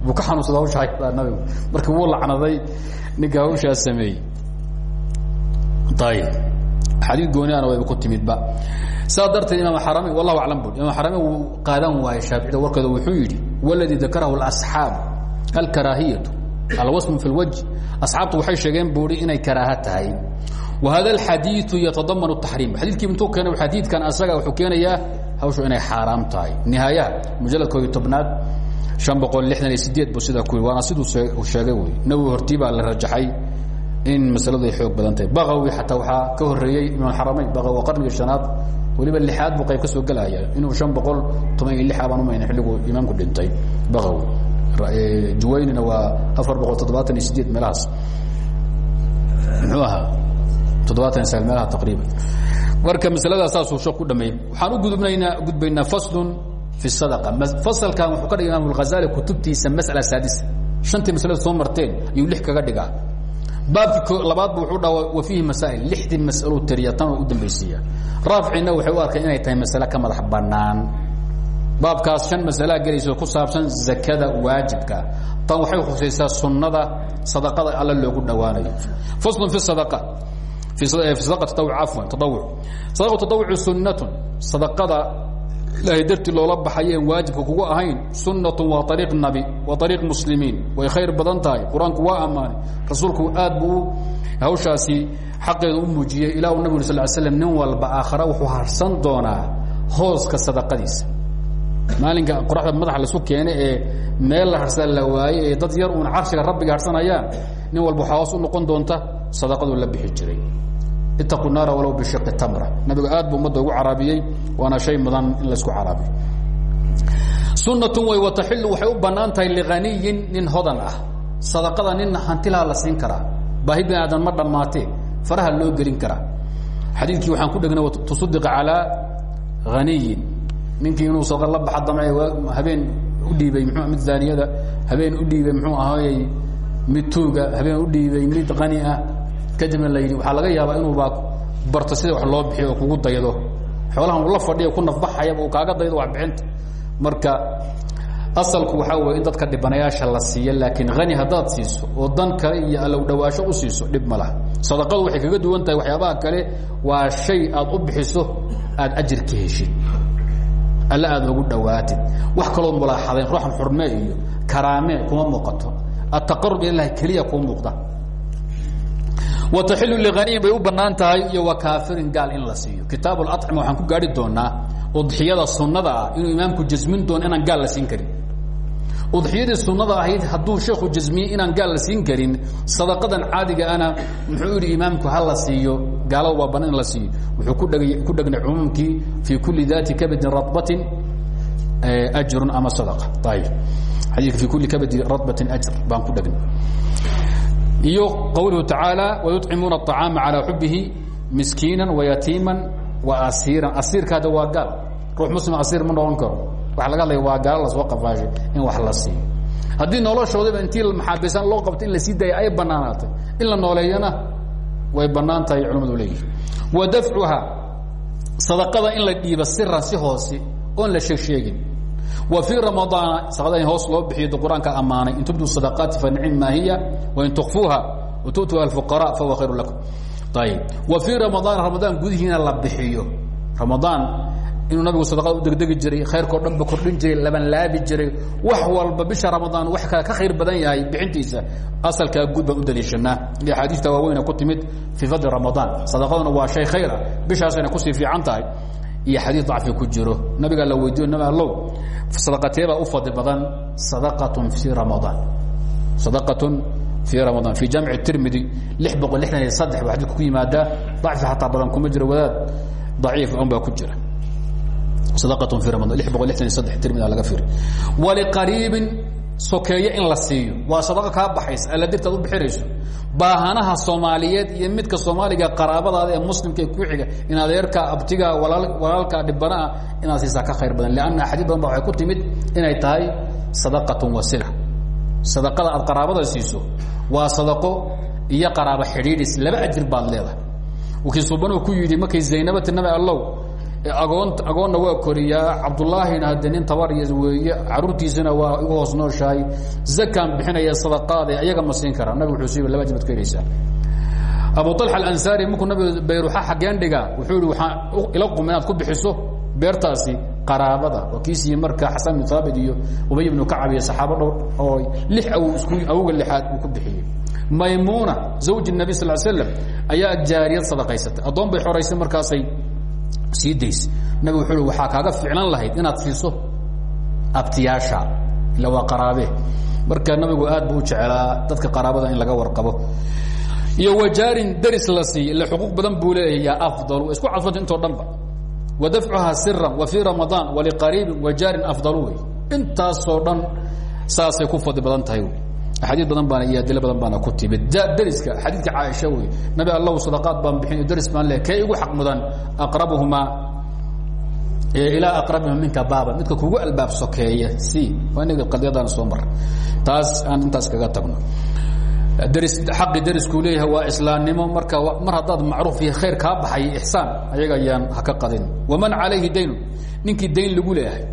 buu ka xanuunsada hawshaa nabigu. Marka wuu lacnaday ninka hawshaa sameeyey. Ayib xadiid gooniana wayba ku timidba. Saa darteed imaam xarami wallahu aclam bui imaam xarami wuu qaadan waayey shaaficida warkooda wuxuu yidhi waladii dakarahu اlasxaab alkaraahiyatu alwasmu fi اlwajh asxaabtu waxay sheegeen buui inay karaaha tahay. Wa hada alxadiiu yatadaman taxriim xadiidkii intuu keenay xadiidkan asaga wuxuu keenayaa hawshu inay xaaraam tahay. Nihaayaha mujalladka iyo tobnaad an bu sidaa ku waana siduu sheegay wy nawowi hortii baa la rajaxay in masaladu ay xoog badan tahay. Bagawi xataa waxaa ka horeeyey imaam xaramayn bagawi waa qarnigii shanaad weliba lixaad buu qayb ka soo gelaya inuu shan boqol toban iyo lix abaan umayna xilligu imaamku dhintay bagawi juwaynina waa afar boqol toddobaatan iyo sideed meelahaas. Muxuu ahaa? toddobaatan sagaal meelaha taqriiban. Marka masaladaas saasuu sheek ku dhameeyey waxaan u gudubnaynaa gudbaynaa faslun fasalkan wuxuu ka dhigay imaam alghazali kutubtiisa masala saadisa shantii masalada soo marteen ayuu lix kaga dhigaa baabkii labaadba wuxuu dhaa wa fiihi masaa'il lixdii mas'aluu tiriya tan oo u dambaysiiya raaficina waxay u arkeen inay tahay masale ka madax bannaan baabkaas shan masalaa gelayso ku saabsan zakada waajibka tan waxay khusaysaa sunnada sadaqada alla loogu dhowaanayo faslun fi sadaqa fi sadaqa tatawuc afwan tatawuc sadaqa tatawucu sunnatun sadaqada ilaahay dartii loola baxayeen waajibka kugu ahayn sunnatun waa ariiq nabi waa ariiq muslimiin. Way khayr badan tahay. Qur'aanku waa ammaanay rasuulku aad buu hawshaasi xaqeeda u muujiyey. Ilaa uu nabig sal slam nin walba aakhara wuxuu harsan doonaa hooska sadaqadiisa. Maalinka qoraxda madaxa laisu keene ee meel la harsan la waaye ee dad yar uun carshiga rabbiga harsanayaan nin walba waxaa hoos u noqon doonta sadaqaduu la bixi jiray itaquu naara walow bishiqi tamra nabigu aad buu ummadda ugu caraabiyey waana shay mudan in laysku caraabiyo sunnatun way wataxilu waxay u bannaan tahay likhaniyin nin hodan ah. Sadaqada nin hantilaha la siin karaa. Baahi bini aadan ma dhammaatee faraha loo gelin karaa. Xadiidkii waxaan ku dhegnay tusaddiqa calaa haniyin ninkii inuu sadaqa la baxa damce habeen u dhiibay mxuu mid zaaniyada habeen u dhiibay muxuu ahaayey mid tuuga habeen u dhiibay mid hani ah kadibna la yidhi waxaa laga yaabaa inuuba barto sida wax loo bixiyo kugu daydo xoolahan la fadhiya ku nafbaxayaba uu kaaga daydo waxbixinta marka asalku waxaa weye in dadka dhibanayaasha la siiya laakiin hani haddaad siiso oo dan iyo allow dhawaasho u siiso dhib ma sadaqadu waxay kaga duwan tahay waxyaabaha kale waa shay aad u bixiso aad ajir ka heshid alle aad ugu dhawaatid. Wax kaloo mulaaxadayn ruuxan xurme karaame kuma muuqato. Ataqarub ilahi keliya kuu muuqda wataxilu lianiyin bay u bannaan tahay iyo wa kaafirin gaal in la siiyo. Kitaab acima waxaan ku gaari doonaa udxiyada sunnada ah inuu imaamku jasmin doono inaan gaal la siin karin. Udxiyadii sunnada ahayd hadduu sheekhu jasmiyey inaan gaal la siin karin sadaqadan caadiga ana muxuu yidhi imaamku ha la siiyo gaalada waa banaan in la siiyo. Wuxuu ku dheg ku dhegnay cumuumkii fii kulli daati kabadin radbatin ajrun ama sadaqa. Ayib xadiidka fi kulli kabadi radbatin ajr baan ku dhegnay iyo qowluhu tacaala wayuطcimuuna الطacaama calىa xubihi miskiina وayatiima وasiiran asiirka hadda waa gaal ruux muslim asiir ma noqon karo waa laga hadlaya waa gaalo lasoo qafaashay in wax la siiyo haddii noloshoodaba intii maxaabisan loo qabto in la sii daaya ay banaanaatay in la nooleeyana way banaan tahay culamadu leeyihi wa dafcuha sadaqada in la dhiiba siran si hoose oon la sheeg sheegin wa fii ramadaana sadaqada in hoos loo bixiyo qur'aanka ammaanay in tubdu sadaqaati fa nicim maa hiya wain tukfuuha wa tu'tuha alfuqara fahuwa khayru lakum. Ayib wa fii ramadaan ramadaan gudihiina la bixiyo. Ramadaan inuu nabigu sadaqada u degdegi jiray khayrkao dhan ba kordhin jiray labanlaabi jiray. Wax walba bisha ramadaan wax kale ka khayr badan yahay bixintiisa. Asalkaa guud baan u daliishanaa. Iyo axaadiista waaweyna ku timid fii fadli ramadaan sadaqaduna waa shay khayra. Bishaasayna ku sii fiican tahay. Iyo xadiid dacfi ku jiro. Nabigaa la weydiiyo nabi allow sadaqateebaa u badan sadaqatun fii ramadaan sadaqatun fii ramadaan fii jaamic tirmidi lix boqol lixdan iyo saddex baa ku yimaadaa dacfi xataa badan kuma jiro wadaad. Daciif un ku jira. Sadaqatun fii ramadaan lix boqol lixdan iyo saddex tirmidi laga firi sokeeye in la siiyo. Waa sadaqo kaa baxaysa alla dirtaad u bixinayso. Baahanaha soomaaliyeed iyo midka soomaaliga qaraabadaada ee muslimka ee ku xiga in adeerka abtiga walaalka dhibanaah inaad siisaa ka khayr badan. Lanna axaadiis badan ba waxay ku timid inay tahay sadaqatun wasila sadaqada aad qaraabada siiso waa sadaqo iyo qaraabo xidhiidhis laba ajir baad leedahay. Wakii subanuu ku yidhi markay zaynabati nabi allow agoon agoonna waa koriyaa. Cabdullaahina hadde nin tabarya weeye caruurtiisana waa igu hoos nooshahay. Zakaan bixinaya sadaqaade ayaga ma siin karaa wuxuu siiba laba ajir baad ka helaysaa abu alxa alansaari markuu nabiga bayruxa xaggeen dhigaa wuxuu yihi ila quma ku bixiso beertaasi qaraabada. Kiisii marka xasan bn haabit iyo ubay bnu kacab iyo saxaabo dhow oo lix aw isku awga lixaad uu ku bixiyey. Maymuuna zawji nabi sal slam ayaa jaariyad sadaqaysatay. Addoon bay xoraysay markaasay sii days. Nabig wuxuu waxaa kaaga ficlan lahayd inaad siiso abtiyaasha illa waa qaraabe. Marka nabigu aad bu u jecelaa dadka qaraabada in laga warqabo. Iyo wajaarin daris la siiy ille xuquuq badan buu leeyahay yaa afdal wa isku cadfanta intoo dhan ba. Wa dafcuhaa siran wa fii ramadaan waliqariibin wajaarin afdalu wey. Intaasoo dhan saasay ku fadli badan tahay axaadiis badan baana iyo adilo badan baana ku timid. Dariska xadiidka caaisha wey nabi allahu sadaqaad baan bixin daris baan le kee igu xaq mudan? Aqrabuhumaa ilaa aqrabihum minka baaba. Midka kugu albaab sokeeya. Si waa inaga qadiyadaan soo mar. Taas aan intaas kaga tagno. Daris xaqi dariskuu leeyahay waa islaamnimo marka mar haddaad macruuf iyo khayr kaa baxay ixsaan ayaga ayaan haka qadin. Waman calayhi daynu ninkii dayn lagu leeyahay.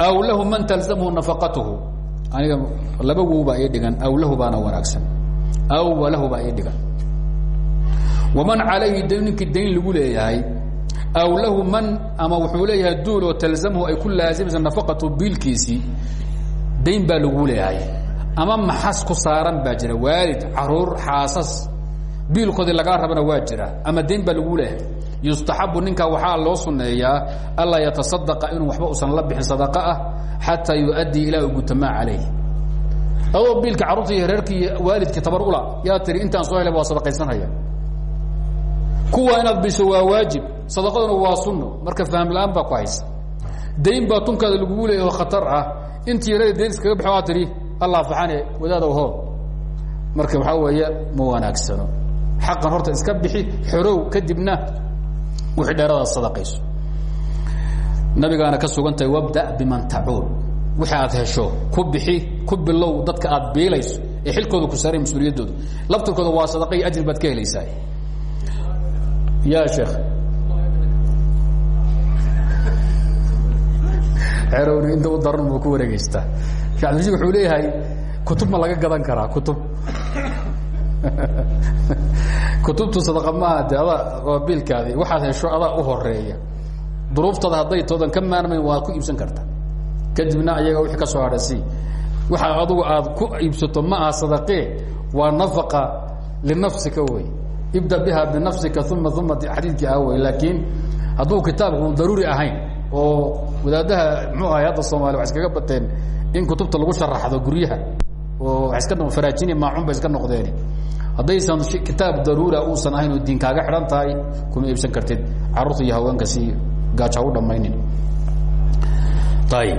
Aw lahu man talzamhu nafaqatuhu aniga laba wow baa dhigan aw lahu baana wanaagsan. Aw walahu baa ii dhigan. Waman calayhi ninkii dayn lagu leeyahay aw lahu man ama wuxuu leeyahay duul oo talzamhu ay ku laazimaysa nafaqatu biilkiisii dayn baa lagu leeyahay. Ama maxas ku saaran baa jira waalid carruur xaasas biilkoodii lagaa rabana waa ama dayn baa lagu leeyahay yustaxabu ninkaa waxaa loo suneeyaa anlaa yatasadaqa inuu waxba usan la bixin sadaqa ah xataa yuؤaddii ilaa u guta maa calayh adoo biilka carruurta iyo reerka iyo intaan soo helay waa sadaqaysanhaya kuwa inaad biso waa waajib sadaqaduna waa sunno marka faham la'aan baa ku haysa. Dayn baa tunkaada khatar ah intii yarada dayn iskaga baxo waa tidhi allah faxane wadaadow marka waxaa weeye ma wanaagsano xaqan horta iska bixi xorow kadibna wixii dheeradaad sadaqayso. Nabigaana ka sugan tahay wabda biman tacuul wixii aad hesho ku bixi ku bilow dadka aad biilayso ee xilkooda ku saaray mas'uuliyaddooda laftirkooda waa sadaqa iyo ajri ka helaysaa ya sheekh. Xerowni inta u daran ku wareegeystaa shee abdilsi wuxuu leeyahay kutub ma laga gadan karaa kutub kutubtu sadaqa maaha de adaa waa biilkaadi waxaad hesho adaa u horreeya duruuftada hadday toodan ka maarmayn waad ku iibsan karta. Kadibna ayaga wixii ka soo hadha si waxa adugu aad ku iibsato ma aha sadaqee? Waa nafaqa linafsika wey. Ibda biha binafsika uma uma xadiidkii ah wey. Laakiin hadduu kitaabku daruuri ahayn oo wadaadaha mxuu ahay hadda soomaliya wa iskaga bateen in kutubta lagu sharaxdo guryaha oo wa iska faraajini maacun ba iska noqdeen. Haddaysan kitaab daruura uusan ahayn oo diin kaaga xidhan tahay kuma iibsan kartid. Carruurta iyo haweenka si gaaj ha u dhammaynin. Ayb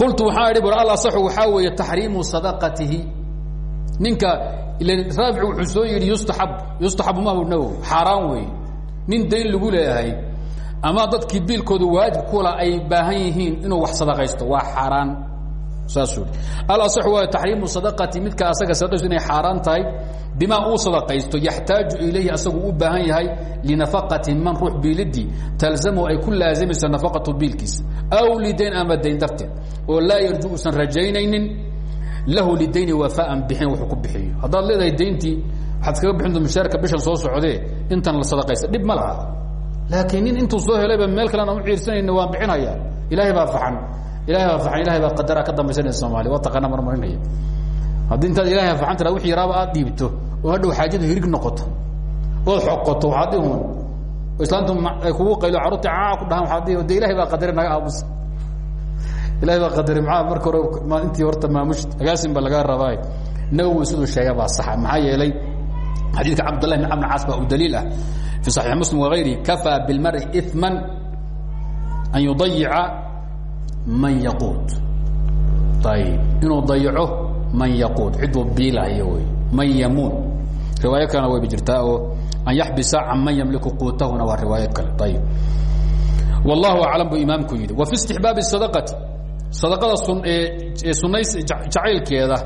qultu waxaa idhi bur alasaxu waxaa weeye taxriimu sadaqatihi. Ninka raafic wuxuu soo yidhi yustaxab yustaxabu mahu nawow xaaraan weeye. Nin dayn lagu leeyahay ama dadkii biilkooda waajib kula ay baahan yihiin inuu wax sadaqaysto waa xaaraan saasuu alasaxu waa taxriimu sadaqati midka asaga sadaqaysto inay xaaraan tahay bimaa uu sadaqaysto yaxtaaju ilayhi asagu u baahan yahay linafaqati man ruux biilidii talzamu ay ku laazimayso nafaqatu biilkiisa aw lidayn ama dayn darteed oo laa yarju usan rajaynaynin lahu lidayni wafaaan bixin wuxuu ku bixiyo. Haddaad leedahay dayntii waxaad kaga bixin do mushaarka bishan soo socdee intan la sadaqaysta dhib ma laha. Laakiin nin intuu soo helayba meel kalean aan u ciirsanayna waan bixinaya. Ilaahay baa faxan ilahay baa faxan ilahay baa ka dambaysanaya soomaaliya waa taqaana marmarinaya. Haddii intaad ilahay faxan tira wixii yaraaba aad dhiibto oo hadhow xaajadu hirig noqoto ood xoqoto waxaad dhihi islaantu ay kugu qaylo caa ku dhahaan waxaad dhihi de ilahay baa qadare naga aamusa ilahay baa qadare maxaa marka hore intii horta maamush agaasin ba lagaa rabaa nawowi siduu sheega baa saxa maxaa yeelay xadiidka cabdullah bn camr caas baa u daliil ah fi صaxiix muslim wagayrihi kafaa bilmari iثma an yudayica man yaquud ayb inuu dayaco man yaquud ciduu biilahaya wey man yamuun. Riwaayo kalena wayba jirtaa oo an yaxbisa can yamliku quutahuna waa riwaayo kale. Ayb wallahu aclam buu imaamku yidhi. Wa fi istixbaabi sadaqati. Sadaqada ee sunays jacaylkeeda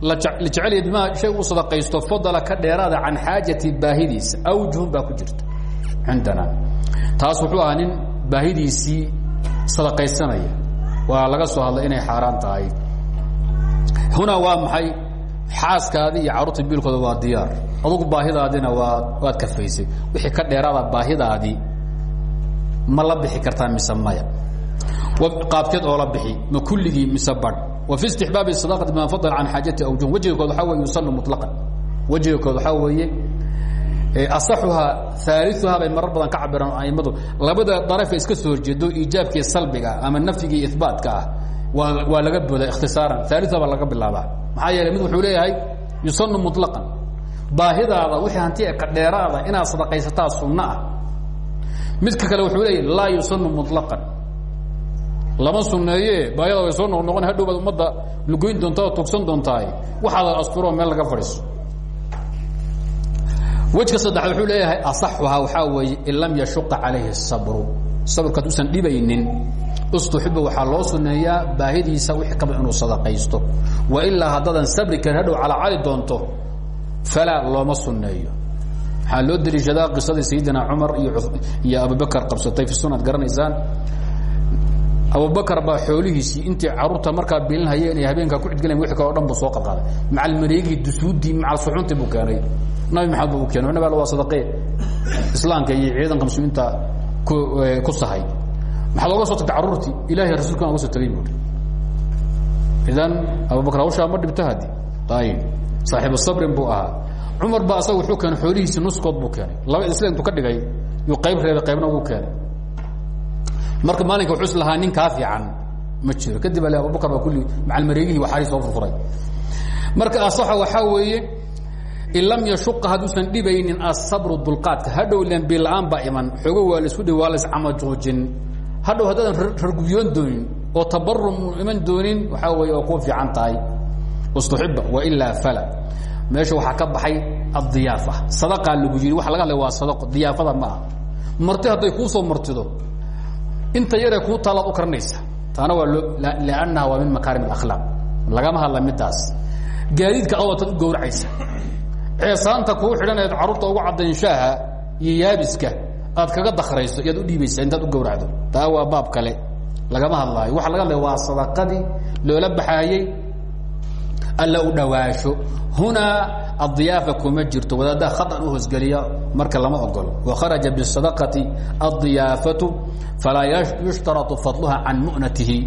la jecelya bimaa shay sadaqaysto fadala ka dheeraada can xaajati baahidiisa. Awjuhun baa ku jirta cindana. Taas wuxuu ahaa nin sadaqaysanaya waa laga soo hadlay inay xaaraan tahay. Hunaa waa maxay? Xaaskaadii iyo carruurta biilkooda waa diyaar. Adugu baahidaadina waa waad kafaysay wixii ka dheeraada baahidaadii ma la bixi kartaa mise maya. Qaabkeed oo la bixi ma kulligii mise badh. Wa fi istixbaabi sadaqati bima fadala can xaajati awjuh wejigakood waxaa weye yusanu muطlaqan wejigakood waxaa weeye asaxuhaa aaliuhaa bay marar badan ka cabiraan aimadu labada darafe iska soo horjeedo iijaabkii salbiga ama nafyigii ibaatka ah waa laga booda ikhtisaaran. Aalia baa laga bilaabaa. Maxaa yeeley mid wuxuu leeyahay yusanu muطlaqan baahidaada wixii hanti ka dheeraada inaad sadaqaysataa sunno ah. Midka kale wuxuu leeyahy laa yusanu muطlaqan lama sunneeye baayada way soo noqnoqon hadhow baad ummadda lugoyn doontaa oo tugsan doontaay waxaada asturoo meel laga fadhiiso wejka saddexaad wuxuu leeyahay asaxuhaa waxaa weeye in lam yashuqa calayhi الsabru sabrkaad usan dhibaynin. Istuxiba waxaa loo suneeyaa baahidiisa wixii kaba inuu sadaqaysto. Wa ilaa haddaadan sabri karin hadhow calacali doonto falaa looma sunneeyo. Waxaa loo deliishadaa qisadii sayidina cumar iyo abubakar qabsatay fi sunad garanaysaan abubakar baa xoolihiisii intii carruurta markaa bilinhayeen iyo habeenkaa ku cidgelayn wixii kale o dhan soo qadqaaday macal mareegii dusuudii macal suxuntii buu nabi maxamed buu keenay. Nabi waa sadaqee. Islaamka iyo ciidanka muslimiinta ku ku sahay. Maxaad oga soo tagtay carruurtii ilahay rasuulkan oga soo tagay buui idan abubakar hawshaa ma dhibto hadi ayib saaxiibu sabrin buu ahaa. Cumar baa asaga wuxuu keenay xoolihiisi nuskood buu laba isla ka dhigay yuu qayb reebay qaybna wuu keenay marka maalinka wuxuu is lahaa nin kaa fiican ma jiro. Kadib ale abubakar baa kulli macal mareegihii waxaari soo furfuray marka asaxa waxaa weeye in lam yashuqa hadduusan dhibaynin asabru dulqaadka hadhow len biila-aan baa iman. Xoogo waa la isku dhi waa laiscamajuujin hadhow haddaadan rargudyoon doonin oo tabarum iman doonin waxaa weeye oo kuu fiican tahay. Istuxiba wailaa fala. Meesha waxaa ka baxay addiyaafa. Sadaqaa lagu yidhi waxa laga hadlay waa sadaqo diyaafada ma aha marti hadday kuu soo martido inta yaree kuu taalaad u karanaysa taana waa loo liannaha waa min makaarim alakhlaaq. Lagama hadla midaas gaadiidka awataad u gowracaysa. Ceesaanta kuu xidhaneed carruurta ugu caddayn shaaha iyo yaabiska aad kaga dakrayso iyaad u dhiibaysaa intaad u gowracdo. Taa waa baab kale. Lagama hadlaayo. Waxa laga hadlaya waa sadaqadii loola baxaayey alla u dhawaasho. Hunaa adiyaafa kuma jirto wadaadaha khaطan u hoosgeliya marka lama ogolo wakharaja bisadaqati addiyaafatu falaa yushtarau fadluha can mu'natihi.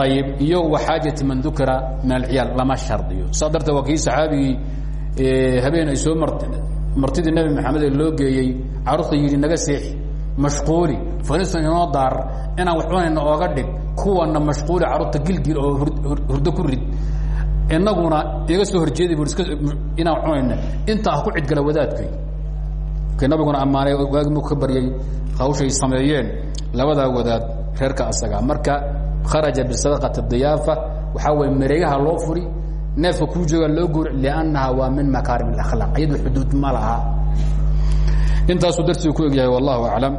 Ayib iyo waxaajati man dukira min alciyaal lama shardiyo. Saa darteed waa kii saxaabigii habeen ay soo martidii nebi maxamed ee loo geeyey carruurta yidhi naga seexi mashquuli fanisan inoo daar inaan wax cunayna ooga dhig kuwana mashquuli carruurta gilgil oo hurdo ku rid inaguna iga soo horjeedi bu iska inaan cunayna. Intaa ha ku cidgala wadaadkay. Kay nabiguna ammaanay waagi mu ka baryay hawshay sameeyeen. Labadaa wadaad reerka asaga. Marka kharaja bisadaqati diyaafa waxaa way mareegaha loo furi neefka kuu jooga loo guuri liannaha waa min makaarim اlakhlaaq iyadu xuduud ma laha. Intaasuu darsigu ku egyahay wallahu aclam